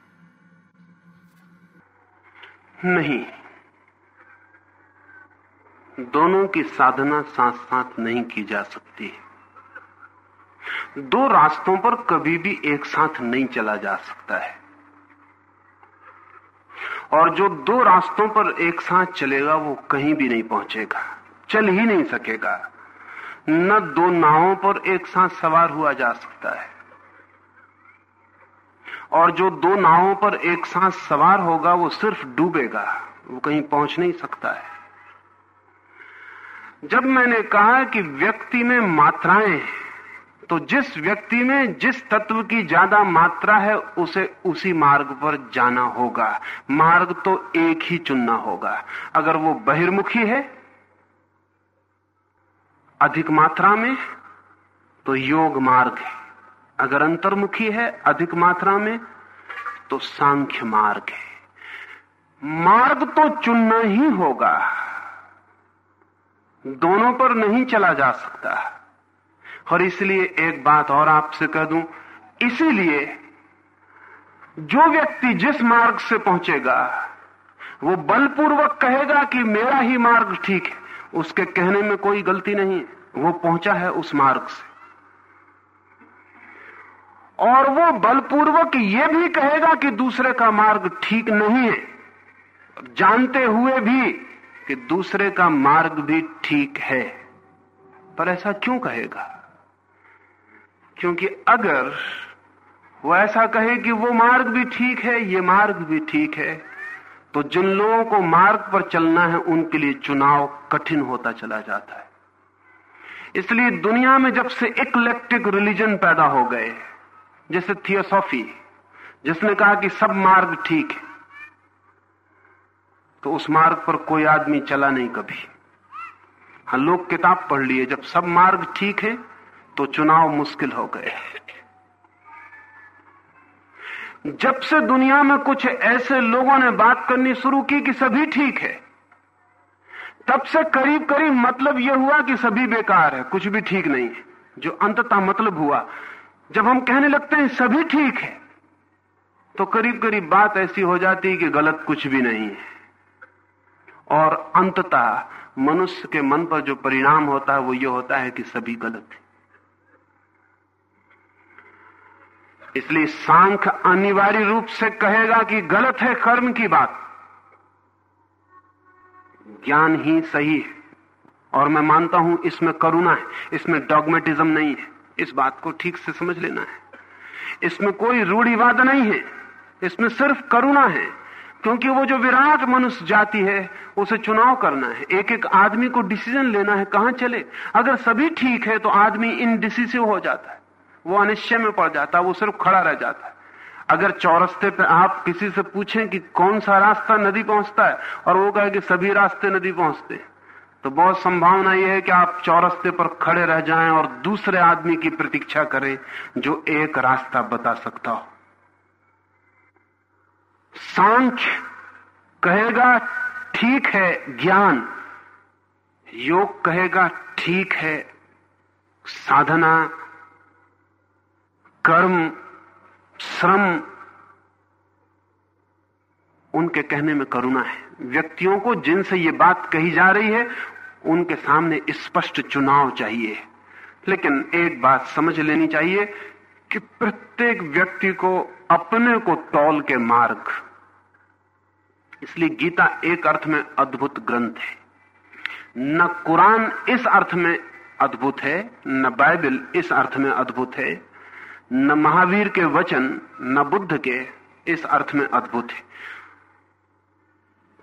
नहीं। दोनों की साधना साथ साथ नहीं की जा सकती। है दो रास्तों पर कभी भी एक साथ नहीं चला जा सकता है। और जो दो रास्तों पर एक साथ चलेगा, वो कहीं भी नहीं पहुंचेगा, चल ही नहीं सकेगा। न दो नावों पर एक साथ सवार हुआ जा सकता है। और जो दो नावों पर एक साथ सवार होगा, वो सिर्फ़ डूबेगा, वो कहीं पहुँच नहीं सकता है। जब मैंने कहा कि व्यक्ति में मात्राएँ तो जिस व्यक्ति में जिस तत्व की ज़्यादा मात्रा है, उसे उसी मार्ग पर जाना होगा। मार्ग तो एक ही चुनना होगा। अगर वो बहिर्मुखी है, अधिक मात्रा में तो योग मार्ग है। अगर अंतर्मुखी है अधिक मात्रा में तो सांख्य मार्ग है। मार्ग तो चुनना ही होगा। दोनों पर नहीं चला जा सकता। और इसलिए एक बात और आपसे कह दूँ, इसीलिए जो व्यक्ति जिस मार्ग से पहुंचेगा, वो बलपूर्वक कहेगा कि मेरा ही मार्ग ठीक है। उसके कहने में कोई गलती नहीं वो पहुँचा है उस मार्ग से। और वो बलपूर्वक ये भी कहेगा कि दूसरे का मार्ग ठीक नहीं है। जानते हुए भी कि दूसरे का मार्ग भी ठीक है। पर ऐसा क्यों कहेगा? क्योंकि अगर वो ऐसा कहे कि वो मार्ग भी ठीक है, ये मार्ग भी ठीक है तो जिन लोगों को मार्ग पर चलना है, उनके लिए चुनाव कठिन होता चला जाता है। इसलिए दुनिया में जब से इक्लेक्टिक रिलीजन पैदा हो गए जैसे थियोसॉफी, जिसने कहा कि सब मार्ग ठीक है तो उस मार्ग पर कोई आदमी चला नहीं कभी। हाँ लोग किताब पढ़ लिए, जब सब मार्ग ठीक है तो चुनाव मुश्किल हो गए। जब से दुनिया में कुछ ऐसे लोगों ने बात करनी शुरू की कि सभी ठीक है, तब से करीब करीब मतलब यह हुआ कि सभी बेकार है, कुछ भी ठीक नहीं है, जो अंततः मतलब हुआ। जब हम कहने लगते हैं सभी ठीक है तो करीब करीब बात ऐसी हो जाती है कि गलत कुछ भी नहीं है। और अंततः मनुष्य के मन पर जो परिणाम होता है, वो ये होता है कि सभी गलत है। इसलिए सांख अनिवार्य रूप से कहेगा कि गलत है कर्म की बात। ज्ञान ही सही है, और मैं मानता हूँ इसमें करुणा है, इसमें डॉगमेटिज्म नहीं है। इस बात को ठीक से समझ लेना है। इसमें कोई रूढ़िवाद नहीं है। इसमें सिर्फ़ करुणा है, क्योंकि वो जो विराट मनुष्य जाति है, उसे चुनाव करना है। एक एक आदमी को डिसीज़न लेना है, कहाँ चले? अगर सभी ठीक है तो आदमी इनडिसिसिव हो जाता है। वो अनिश्चय में पड़ जाता है, वो सिर्फ़ खड़ा रह जाता है। अगर चौरस्ते पे आप किसी से पूछें कि कौन सा रास्ता नदी पहुँचता है, और वो कहे कि सभी रास्ते नदी पहुँचते हैं तो बहुत संभावना यह है कि आप चौरस्ते पर खड़े रह जाएँ और दूसरे आदमी की प्रतीक्षा करें जो एक रास्ता बता सकता हो। सांख्य कहेगा, ठीक है, ज्ञान। योग कहेगा, ठीक है, साधना। कर्म, श्रम, उनके कहने में करुणा है। व्यक्तियों को जिनसे ये बात कही जा रही है, उनके सामने स्पष्ट चुनाव चाहिए। लेकिन एक बात समझ लेनी चाहिए कि प्रत्येक व्यक्ति को अपने को तौल के मार्ग। इसलिए गीता एक अर्थ में अद्भुत ग्रंथ है। न कुरान इस अर्थ में अद्भुत है, न बाइबल इस अर्थ में अद्भुत है, न महावीर के वचन, न बुद्ध के इस अर्थ में अद्भुत है।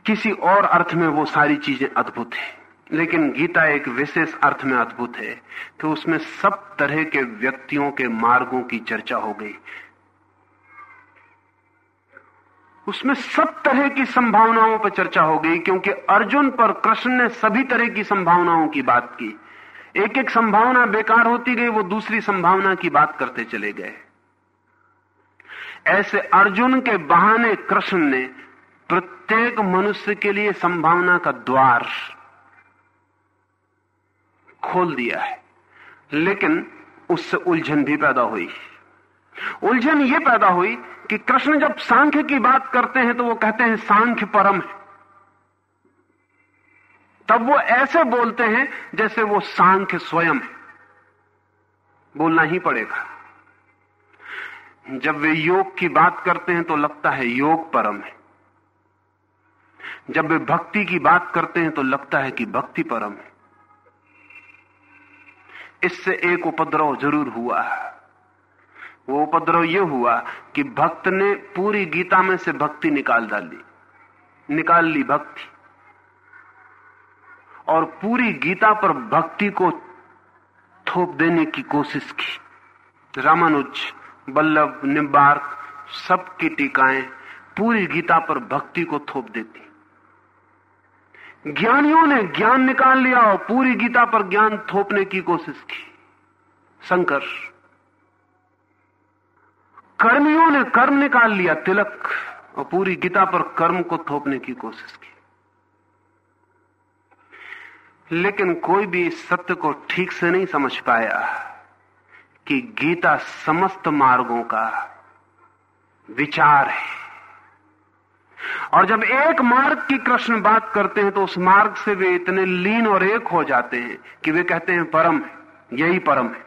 किसी और अर्थ में वो सारी चीज़ें अद्भुत है। लेकिन गीता एक विशेष अर्थ में अद्भुत है कि उसमें सब तरह के व्यक्तियों के मार्गों की चर्चा हो गई। उसमें सब तरह की संभावनाओं पर चर्चा हो गई, क्योंकि अर्जुन पर कृष्ण ने सभी तरह की संभावनाओं की बात की। एक एक संभावना बेकार होती गई, वो दूसरी संभावना की बात करते चले गए। ऐसे अर्जुन के बहाने कृष्ण ने प्रत्येक मनुष्य के लिए संभावना का द्वार खोल दिया है। लेकिन उससे उलझन भी पैदा हुई। उलझन यह पैदा हुई कि कृष्ण जब सांख्य की बात करते हैं तो वो कहते हैं, सांख्य परम है। तब वो ऐसे बोलते हैं जैसे वो सांख्य स्वयं है। बोलना ही पड़ेगा। जब वे योग की बात करते हैं तो लगता है योग परम है। जब वे भक्ति की बात करते हैं तो लगता है कि भक्ति परम है। इससे एक उपद्रव ज़रूर हुआ वो उपद्रव यह हुआ कि भक्त ने पूरी गीता में से भक्ति निकाल डाली। निकाल ली भक्ति। और पूरी गीता पर भक्ति को थोप देने की कोशिश की। रामानुज, बल्लभ निम्बार्क सबकी टीकाएँ पूरी गीता पर भक्ति को थोप देती। ज्ञानियों ने ज्ञान निकाल लिया और पूरी गीता पर ज्ञान थोपने की कोशिश की। शंकर। कर्मियों ने कर्म निकाल लिया, तिलक, और पूरी गीता पर कर्म को थोपने की कोशिश की। लेकिन कोई भी इस सत्य को ठीक से नहीं समझ पाया कि गीता समस्त मार्गों का विचार है। और जब एक मार्ग की कृष्ण बात करते हैं तो उस मार्ग से वे इतने लीन और एक हो जाते हैं कि वे कहते हैं, परम, यही परम है।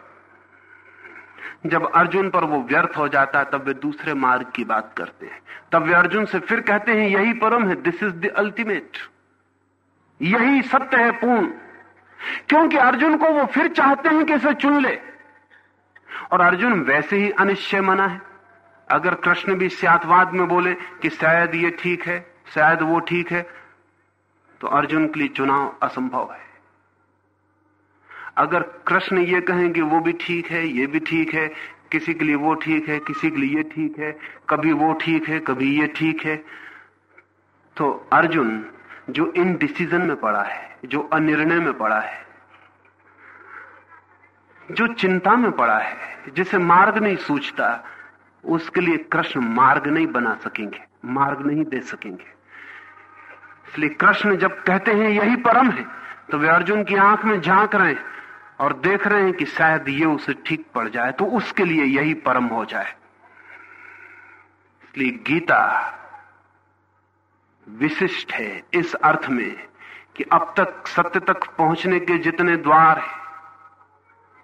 जब अर्जुन पर वो व्यर्थ हो जाता है, तब वे दूसरे मार्ग की बात करते हैं। तब वे अर्जुन से फिर कहते हैं, यही परम है दिस इज़ द अल्टीमेट यही सत्य है, पूर्ण। क्योंकि अर्जुन को वो फिर चाहते हैं कि इसे चुन ले। और अर्जुन वैसे ही अनिश्चय मना है। अगर कृष्ण भी सियातवाद में बोले कि शायद ये ठीक है, शायद वो ठीक है तो अर्जुन के लिए चुनाव असंभव है। अगर कृष्ण ये कहें कि वो भी ठीक है, ये भी ठीक है, किसी के लिए वो ठीक है, किसी के लिए ये ठीक है, कभी वो ठीक है, कभी ये ठीक है तो अर्जुन जो इन डिसीज़न में पड़ा है, जो अनिर्णय में पड़ा है, जो चिंता में पड़ा है, जिसे मार्ग नहीं सूझता उसके लिए कृष्ण मार्ग नहीं बना सकेंगे, मार्ग नहीं दे सकेंगे। इसलिए कृष्ण जब कहते हैं यही परम है तो वे अर्जुन की आँख में झाँक रहे हैं और देख रहे हैं कि शायद ये उसे ठीक पड़ जाए तो उसके लिए यही परम हो जाए। इसलिए गीता विशिष्ट है इस अर्थ में कि अब तक, सत्य तक पहुँचने के जितने द्वार हैं,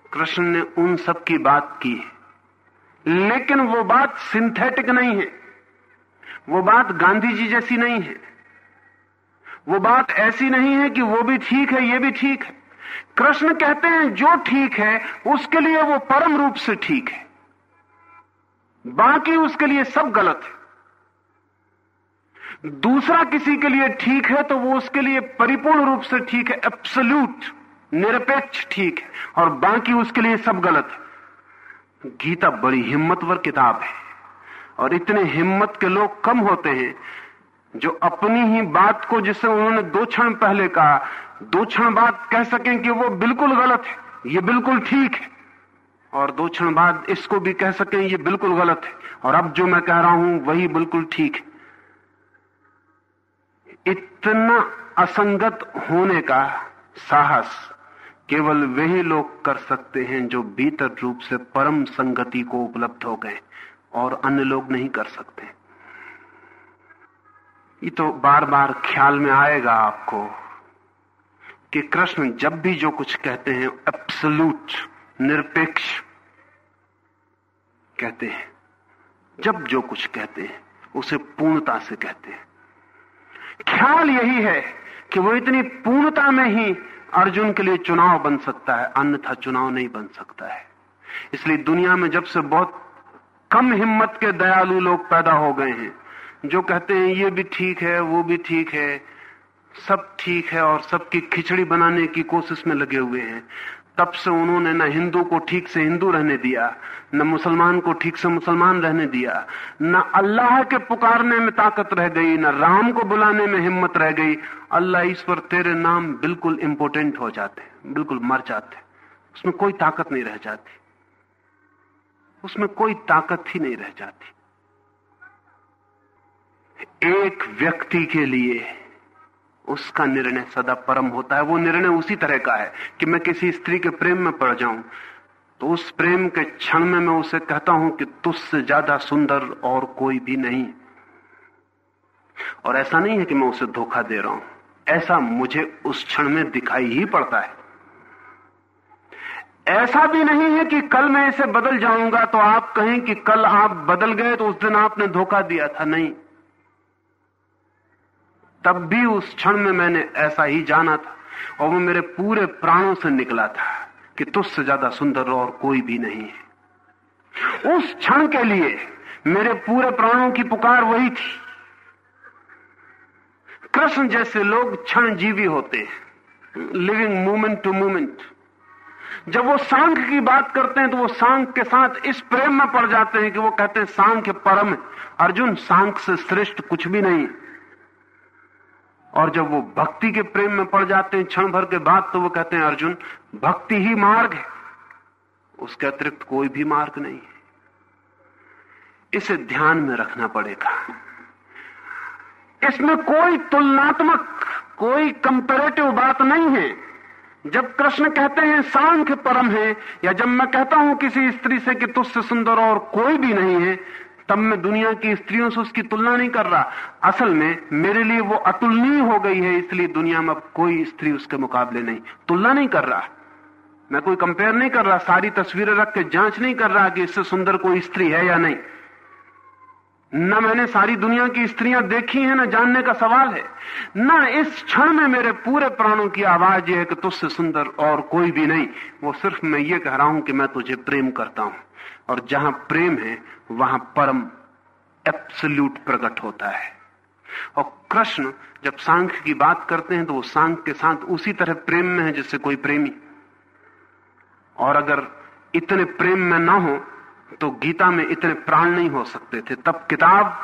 कृष्ण ने उन सब की बात की है। लेकिन वो बात सिंथेटिक नहीं है। वो बात गांधी जी जैसी नहीं है। वो बात ऐसी नहीं है कि वो भी ठीक है, ये भी ठीक है। कृष्ण कहते हैं जो ठीक है, उसके लिए वो परम रूप से ठीक है। बाकी उसके लिए सब गलत है। दूसरा किसी के लिए ठीक है तो वो उसके लिए परिपूर्ण रूप से ठीक है एब्सोल्यूट निरपेक्ष ठीक है। और बाकी उसके लिए सब गलत है। गीता बड़ी हिम्मतवर किताब है। और इतने हिम्मत के लोग कम होते हैं जो अपनी ही बात को जिसे उन्होंने दो क्षण पहले कहा, दो क्षण बाद कह सकें कि वो बिल्कुल गलत है, ये बिल्कुल ठीक है। और दो क्षण बाद इसको भी कह सकें, ये बिल्कुल गलत है। और अब जो मैं कह रहा हूँ, वही बिल्कुल ठीक है। इतना असंगत होने का साहस केवल वही लोग कर सकते हैं जो भीतर रूप से परम संगति को उपलब्ध हो गए और अन्य लोग नहीं कर सकते। ये तो बार बार ख्याल में आएगा आपको कि कृष्ण जब भी जो कुछ कहते हैं एब्सोल्यूट निरपेक्ष कहते हैं। जब जो कुछ कहते हैं, उसे पूर्णता से कहते हैं। ख्याल यही है कि वो इतनी पूर्णता में ही अर्जुन के लिए चुनाव बन सकता है, अन्यथा चुनाव नहीं बन सकता है। इसलिए दुनिया में जब से बहुत कम हिम्मत के दयालु लोग पैदा हो गए हैं, जो कहते हैं, ये भी ठीक है, वो भी ठीक है, सब ठीक है और सबकी खिचड़ी बनाने की कोशिश में लगे हुए हैं। तब से उन्होंने न हिंदू को ठीक से हिंदू रहने दिया, न मुसलमान को ठीक से मुसलमान रहने दिया। न अल्लाह के पुकारने में ताकत रह गई, न राम को बुलाने में हिम्मत रह गई। अल्लाह ईश्वर तेरे नाम बिल्कुल इंपोर्टेंट हो जाते, बिल्कुल मर जाते। उसमें कोई ताकत नहीं रह जाती। उसमें कोई ताकत ही नहीं रह जाती। एक व्यक्ति के लिए उसका निर्णय सदा परम होता है। वो निर्णय उसी तरह का है कि मैं किसी स्त्री के प्रेम में पड़ जाऊँ। तो उस प्रेम के क्षण में मैं उसे कहता हूँ कि तुझसे ज़्यादा सुंदर और कोई भी नहीं। और ऐसा नहीं है कि मैं उसे धोखा दे रहा हूँ। ऐसा मुझे उस क्षण में दिखाई ही पड़ता है। ऐसा भी नहीं है कि कल मैं इसे बदल जाऊँगा तो आप कहें कि कल आप बदल गए तो उस दिन आपने धोखा दिया था। नहीं। तब भी उस क्षण में मैंने ऐसा ही जाना था और वो मेरे पूरे प्राणों से निकला था कि तुझसे ज़्यादा सुंदर और कोई भी नहीं है। उस क्षण के लिए मेरे पूरे प्राणों की पुकार वही थी। कृष्ण जैसे लोग क्षण जीवी होते हैं लिविंग मोमेंट टू मोमेंट जब वो सांख की बात करते हैं तो वो सांख के साथ इस प्रेम में पड़ जाते हैं कि वो कहते हैं सांख परम अर्जुन, सांख से श्रेष्ठ कुछ भी नहीं और जब वो भक्ति के प्रेम में पड़ जाते हैं क्षण भर के बाद तो वो कहते हैं, अर्जुन, भक्ति ही मार्ग है। उसके अतिरिक्त कोई भी मार्ग नहीं है। इसे ध्यान में रखना पड़ेगा। इसमें कोई तुलनात्मक, कोई कंपेरेटिव बात नहीं है। जब कृष्ण कहते हैं, सांख्य परम है, या जब मैं कहता हूँ किसी स्त्री से कि तुझसे सुंदर और कोई भी नहीं है तब मैं दुनिया की स्त्रियों से उसकी तुलना नहीं कर रहा। असल में मेरे लिए वो अतुलनीय हो गई है, इसलिए दुनिया में कोई स्त्री उसके मुकाबले नहीं। तुलना नहीं कर रहा। मैं कोई कंपेयर नहीं कर रहा, सारी तस्वीरें रख के जाँच नहीं कर रहा कि इससे सुंदर कोई स्त्री है या नहीं। न मैंने सारी दुनिया की स्त्रियाँ देखी हैं, ना जानने का सवाल है। न इस क्षण में मेरे पूरे प्राणों की आवाज़ यह है कि तुझसे सुंदर और कोई भी नहीं। वो सिर्फ़ मैं ये कह रहा हूँ कि मैं तुझे प्रेम करता हूँ। और जहाँ प्रेम है, वहाँ परम एब्सल्यूट प्रकट होता है। और कृष्ण जब सांख की बात करते हैं तो वो सांख के साथ उसी तरह प्रेम में है जैसे कोई प्रेमी। और अगर इतने प्रेम में ना हो तो गीता में इतने प्राण नहीं हो सकते थे। तब किताब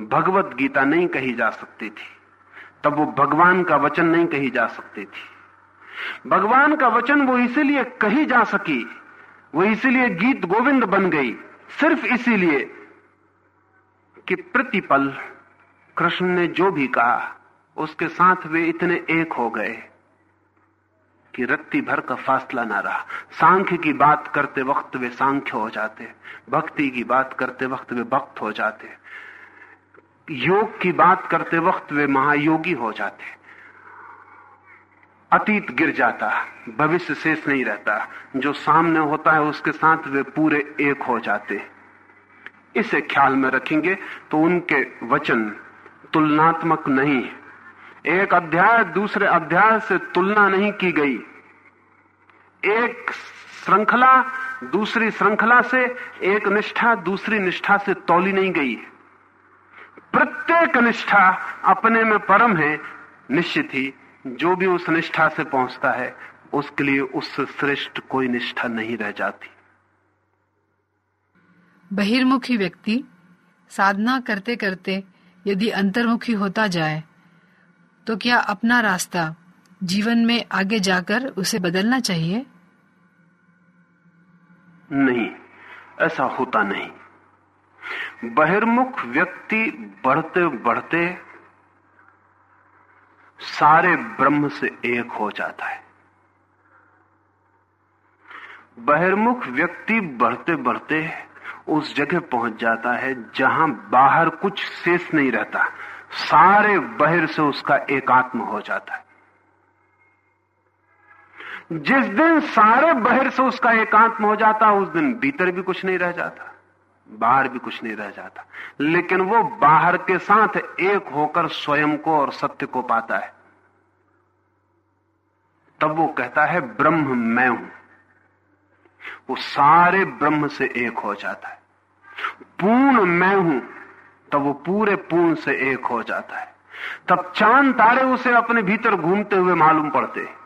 भगवत गीता नहीं कही जा सकती थी। तब वो भगवान का वचन नहीं कही जा सकती थी। भगवान का वचन वो इसीलिए कही जा सकी वो इसीलिए गीत गोविंद बन गई। सिर्फ़ इसीलिए कि प्रतिपल कृष्ण ने जो भी कहा, उसके साथ वे इतने एक हो गए कि रत्ती भर का फासला ना रहा। सांख्य की बात करते वक्त वे सांख्य हो जाते, भक्ति की बात करते वक्त वे भक्त हो जाते, योग की बात करते वक्त वे महायोगी हो जाते। अतीत गिर जाता, भविष्य शेष नहीं रहता। जो सामने होता है, उसके साथ वे पूरे एक हो जाते। इसे ख्याल में रखेंगे तो उनके वचन तुलनात्मक नहीं। एक अध्याय दूसरे अध्याय से तुलना नहीं की गई। एक श्रृंखला दूसरी श्रृंखला से, एक निष्ठा दूसरी निष्ठा से तौली नहीं गई। प्रत्येक निष्ठा अपने में परम है, निश्चित ही। जो भी उस निष्ठा से पहुँचता है उसके लिए उससे श्रेष्ठ कोई निष्ठा नहीं रह जाती। बहिर्मुखी व्यक्ति साधना करते करते यदि अंतर्मुखी होता जाए तो क्या अपना रास्ता जीवन में आगे जाकर उसे बदलना चाहिए? नहीं ऐसा होता नहीं। बहिर्मुख व्यक्ति बढ़ते बढ़ते सारे ब्रह्म से एक हो जाता है। बहिर्मुख व्यक्ति बढ़ते बढ़ते उस जगह पहुँच जाता है जहाँ बाहर कुछ शेष नहीं रहता। सारे बहिर से उसका एकात्म हो जाता है। जिस दिन सारे बहिर से उसका एकात्म हो जाता, उस दिन भीतर भी कुछ नहीं रह जाता। बाहर भी कुछ नहीं रह जाता। लेकिन वो बाहर के साथ एक होकर स्वयं को और सत्य को पाता है। तब वो कहता है, ब्रह्म मैं हूँ। वो सारे ब्रह्म से एक हो जाता है। पूर्ण मैं हूँ, तब वो पूरे पूर्ण से एक हो जाता है। तब चाँद तारे उसे अपने भीतर घूमते हुए मालूम पड़ते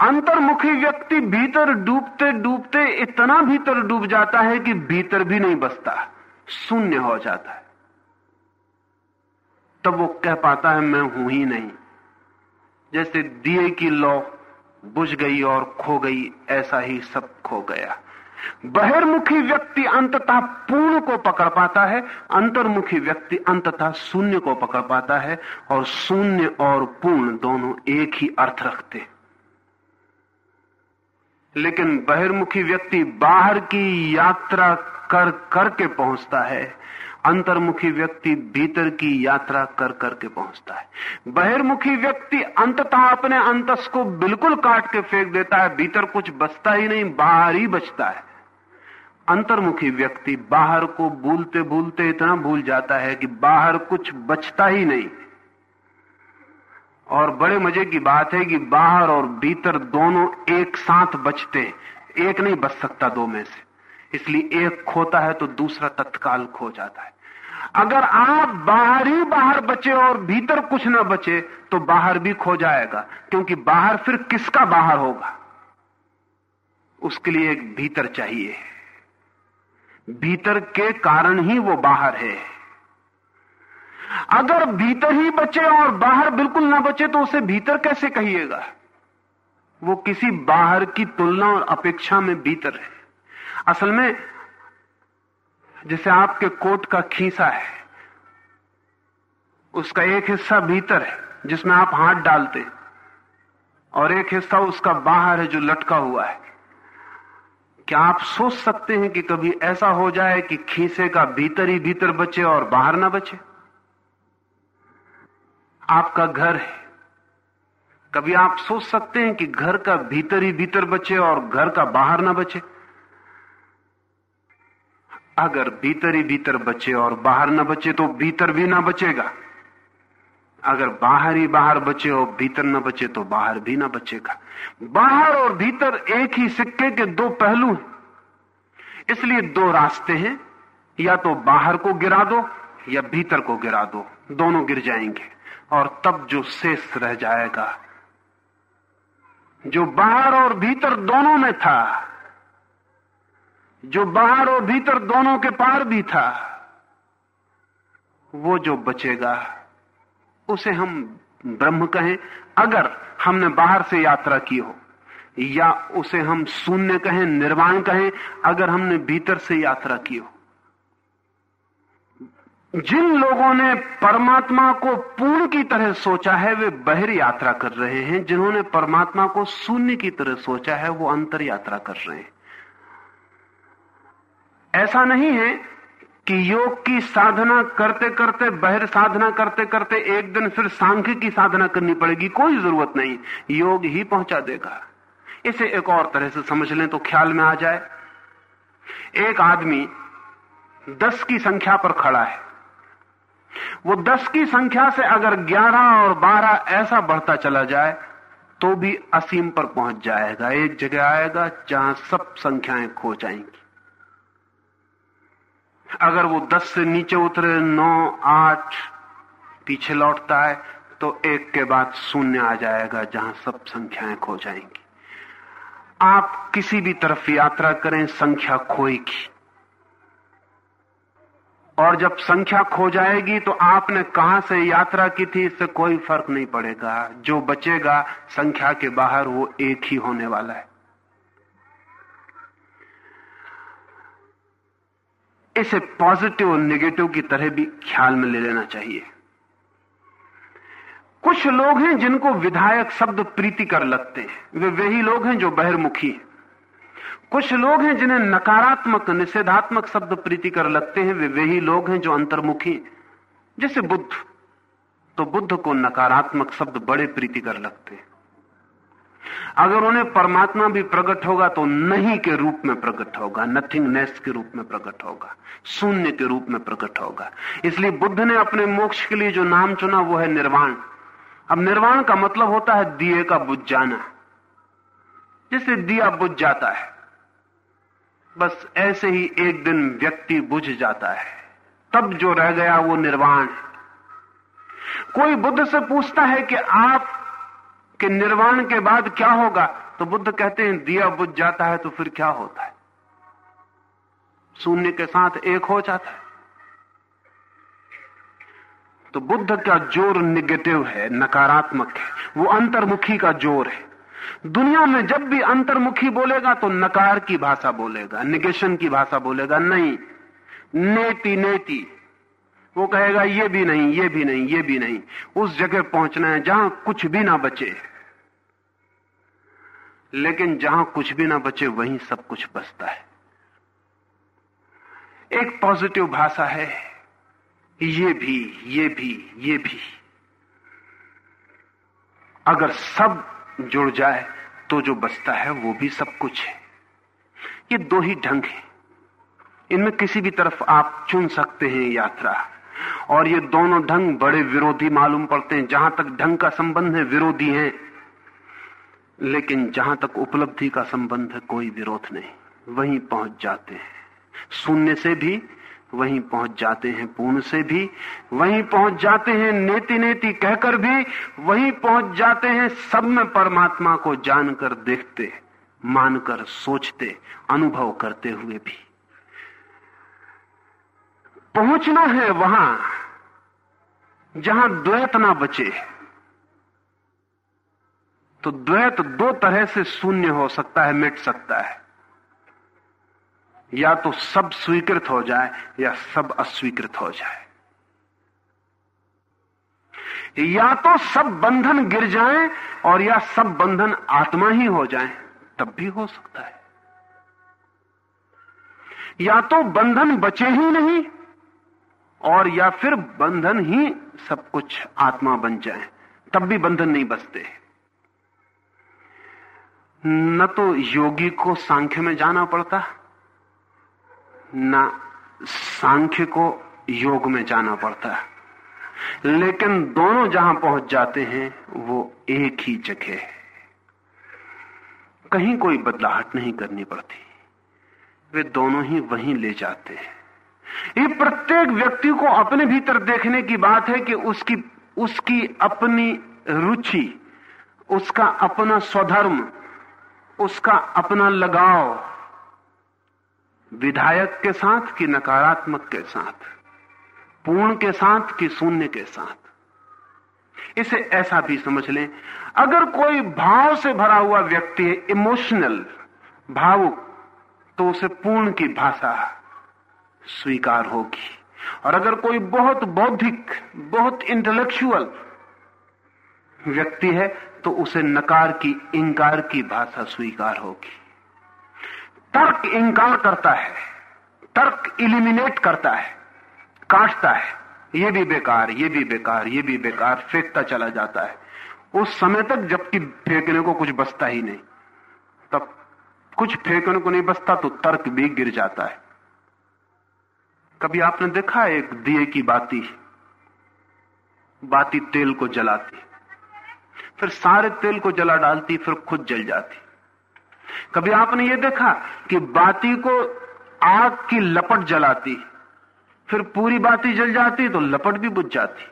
अंतर्मुखी व्यक्ति भीतर डूबते डूबते इतना भीतर डूब जाता है कि भीतर भी नहीं बसता, शून्य हो जाता है। तब वो कह पाता है, मैं हूँ ही नहीं। जैसे दिए की लौ बुझ गई और खो गई, ऐसा ही सब खो गया। बहिर्मुखी व्यक्ति अंततः पूर्ण को पकड़ पाता है, अंतर्मुखी व्यक्ति अंततः शून्य को पकड़ पाता है और शून्य और पूर्ण दोनों एक ही अर्थ रखते लेकिन बहिर्मुखी व्यक्ति बाहर की यात्रा कर करके पहुँचता है। अंतर्मुखी व्यक्ति भीतर की यात्रा कर करके पहुँचता है। बहिर्मुखी व्यक्ति अंततः अपने अंतस को बिल्कुल काट के फेंक देता है, भीतर कुछ बचता ही नहीं, बाहर ही बचता है। अंतर्मुखी व्यक्ति बाहर को भूलते भूलते इतना भूल जाता है कि बाहर कुछ बचता ही नहीं। और बड़े मज़े की बात है कि बाहर और भीतर दोनों एक साथ बचते एक नहीं बच सकता दो में से। इसलिए एक खोता है तो दूसरा तत्काल खो जाता है। अगर आप बाहर ही बाहर बचे और भीतर कुछ ना बचे तो बाहर भी खो जाएगा। क्योंकि बाहर फिर किसका बाहर होगा? उसके लिए एक भीतर चाहिए। भीतर के कारण ही वो बाहर है। अगर भीतर ही बचे और बाहर बिल्कुल ना बचे तो उसे भीतर कैसे कहिएगा? वो किसी बाहर की तुलना और अपेक्षा में भीतर है। असल में, जैसे आपके कोट का खीसा है, उसका एक हिस्सा भीतर है, जिसमें आप हाथ डालते और एक हिस्सा उसका बाहर है जो लटका हुआ है। क्या आप सोच सकते हैं कि कभी ऐसा हो जाए कि खीसे का भीतर ही भीतर बचे और बाहर ना बचे? आपका घर है। कभी आप सोच सकते हैं कि घर का भीतर ही भीतर बचे और घर का बाहर ना बचे? अगर भीतर ही भीतर बचे और बाहर ना बचे तो भीतर भी ना बचेगा। अगर बाहर ही बाहर बचे और भीतर ना बचे तो बाहर भी ना बचेगा। बाहर और भीतर एक ही सिक्के के दो पहलू हैं। इसलिए दो रास्ते हैं। या तो बाहर को गिरा दो या भीतर को गिरा दो। दोनों गिर जाएँगे। और तब जो शेष रह जाएगा। जो बाहर और भीतर दोनों में था, जो बाहर और भीतर दोनों के पार भी था, वो जो बचेगा, उसे हम ब्रह्म कहें, अगर हमने बाहर से यात्रा की हो, या उसे हम शून्य कहें, निर्वाण कहें, अगर हमने भीतर से यात्रा की हो। जिन लोगों ने परमात्मा को पूर्ण की तरह सोचा है, वे बहिर यात्रा कर रहे हैं। जिन्होंने परमात्मा को शून्य की तरह सोचा है, वो अंतर यात्रा कर रहे हैं। ऐसा नहीं है कि योग की साधना करते करते, बहिर साधना करते करते एक दिन फिर सांख्य की साधना करनी पड़ेगी। कोई ज़रूरत नहीं। योग ही पहुँचा देगा। इसे एक और तरह से समझ लें तो ख्याल में आ जाए। एक आदमी दस की संख्या पर खड़ा है। वो दस की संख्या से अगर ग्यारह और बारह ऐसा बढ़ता चला जाए तो भी असीम पर पहुँच जाएगा। एक जगह आएगा जहाँ सब संख्याएँ खो जाएँगी। अगर वो दस से नीचे उतरे, नौ, आठ, पीछे लौटता है तो एक के बाद शून्य आ जाएगा जहाँ सब संख्याएँ खो जाएँगी। आप किसी भी तरफ़ यात्रा करें, संख्या खोएगी। और जब संख्या खो जाएगी तो आपने कहा से यात्रा की थी, इससे कोई फ़र्क नहीं पड़ेगा। जो बचेगा, संख्या के बाहर वो एक ही होने वाला है। इसे पॉजिटिव और नेगेटिव की तरह भी ख्याल में ले लेना चाहिए। कुछ लोग हैं जिनको विधायक शब्द प्रीति कर लगते हैं। वे वही लोग हैं जो बहिर्मुखी हैं। कुछ लोग हैं जिन्हें नकारात्मक, निषेधात्मक शब्द प्रीति कर लगते हैं। वे वही लोग हैं जो अंतर्मुखी जैसे बुद्ध तो बुद्ध को नकारात्मक शब्द बड़े प्रीति कर लगते हैं। अगर उन्हें परमात्मा भी प्रकट होगा तो नहीं के रूप में प्रकट होगा, नथिंगनेस के रूप में प्रकट होगा, शून्य के रूप में प्रकट होगा। इसलिए बुद्ध ने अपने मोक्ष के लिए जो नाम चुना, वो है निर्वाण। अब निर्वाण का मतलब होता है दिए का बुझ जाना। जैसे दिया बुझ जाता है बस ऐसे ही एक दिन व्यक्ति बुझ जाता है। तब जो रह गया वो निर्वाण है। कोई बुद्ध से पूछता है कि आप के निर्वाण के बाद क्या होगा तो बुद्ध कहते हैं, दिया बुझ जाता है तो फिर क्या होता है? शून्य के साथ एक हो जाता है। तो बुद्ध का ज़ोर निगेटिव है, नकारात्मक है। वो अंतर्मुखी का ज़ोर है। दुनिया में जब भी अंतर्मुखी बोलेगा तो नकार की भाषा बोलेगा निगेशन की भाषा बोलेगा, नहीं। नेति नेति वो कहेगा, ये भी नहीं, ये भी नहीं, ये भी नहीं। उस जगह पहुँचना है जहाँ कुछ भी ना बचे लेकिन जहाँ कुछ भी ना बचे, वहीं सब कुछ बचता है। एक पॉजिटिव भाषा है, ये भी ये भी ये भी। अगर सब जुड़ जाए तो जो बचता है, वो भी सब कुछ है। ये दो ही ढंग है। इनमें किसी भी तरफ़ आप चुन सकते हैं यात्रा। और ये दोनों ढंग बड़े विरोधी मालूम पड़ते हैं। जहाँ तक ढंग का संबंध है, विरोधी है। लेकिन जहाँ तक उपलब्धि का संबंध है, कोई विरोध नहीं। वहीं पहुँच जाते हैं। शून्य से भी वहीं पहुँच जाते हैं पूर्ण से भी, वहीं पहुँच जाते हैं नेति नेति कहकर भी, वहीं पहुँच जाते हैं सब में परमात्मा को जानकर देखते, मानकर सोचते, अनुभव करते हुए भी। पहुँचना है वहाँ, जहाँ द्वैत ना बचे। तो द्वैत दो तरह से शून्य हो सकता है, मिट सकता है। या तो सब स्वीकृत हो जाए या सब अस्वीकृत हो जाए। या तो सब बंधन गिर जाए और या सब बंधन आत्मा ही हो जाए, तब भी हो सकता है। या तो बंधन बचे ही नहीं और या फिर बंधन ही सब कुछ आत्मा बन जाए, तब भी बंधन नहीं बचते न तो योगी को सांख्य में जाना पड़ता न सांख्य को योग में जाना पड़ता है। लेकिन दोनों जहाँ पहुँच जाते हैं, वो एक ही जगह है। कहीं कोई बदलाहट नहीं करनी पड़ती। वे दोनों ही वहीं ले जाते हैं। ये प्रत्येक व्यक्ति को अपने भीतर देखने की बात है कि उसकी उसकी अपनी रुचि, उसका अपना स्वधर्म, उसका अपना लगाव विधायक के साथ कि नकारात्मक के साथ, पूर्ण के साथ कि शून्य के साथ। इसे ऐसा भी समझ लें, अगर कोई भाव से भरा हुआ व्यक्ति है, इमोशनल, भावुक तो उसे पूर्ण की भाषा स्वीकार होगी। और अगर कोई बहुत बौद्धिक, बहुत इंटेलेक्चुअल व्यक्ति है तो उसे नकार की, इंकार की भाषा स्वीकार होगी। तर्क इंकार करता है, तर्क इलिमिनेट करता है, काटता है। ये भी बेकार, ये भी बेकार, ये भी बेकार, फेंकता चला जाता है। उस समय तक जबकि फेंकने को कुछ बचता ही नहीं, तब कुछ फेंकने को नहीं बचता तो तर्क भी गिर जाता है। कभी आपने देखा एक दिए की बाती? बाती तेल को जलाती, फिर सारे तेल को जला डालती, फिर खुद जल जाती। कभी आपने ये देखा कि बाती को आग की लपट जलाती, फिर पूरी बाती जल जाती तो लपट भी बुझ जाती।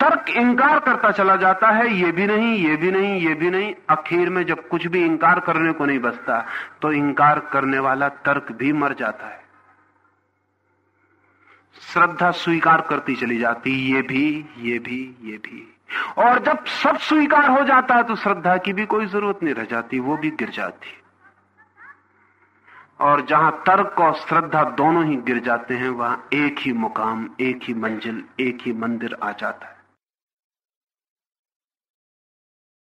तर्क इंकार करता चला जाता है, ये भी नहीं, ये भी नहीं, ये भी नहीं। आखिर में जब कुछ भी इंकार करने को नहीं बचता तो इंकार करने वाला तर्क भी मर जाता है। श्रद्धा स्वीकार करती चली जाती, ये भी ये भी ये भी। और जब सब स्वीकार हो जाता है तो श्रद्धा की भी कोई ज़रूरत नहीं रह जाती, वो भी गिर जाती और जहाँ तर्क और श्रद्धा दोनों ही गिर जाते हैं, वहाँ एक ही मुकाम, एक ही मंजिल, एक ही मंदिर आ जाता है।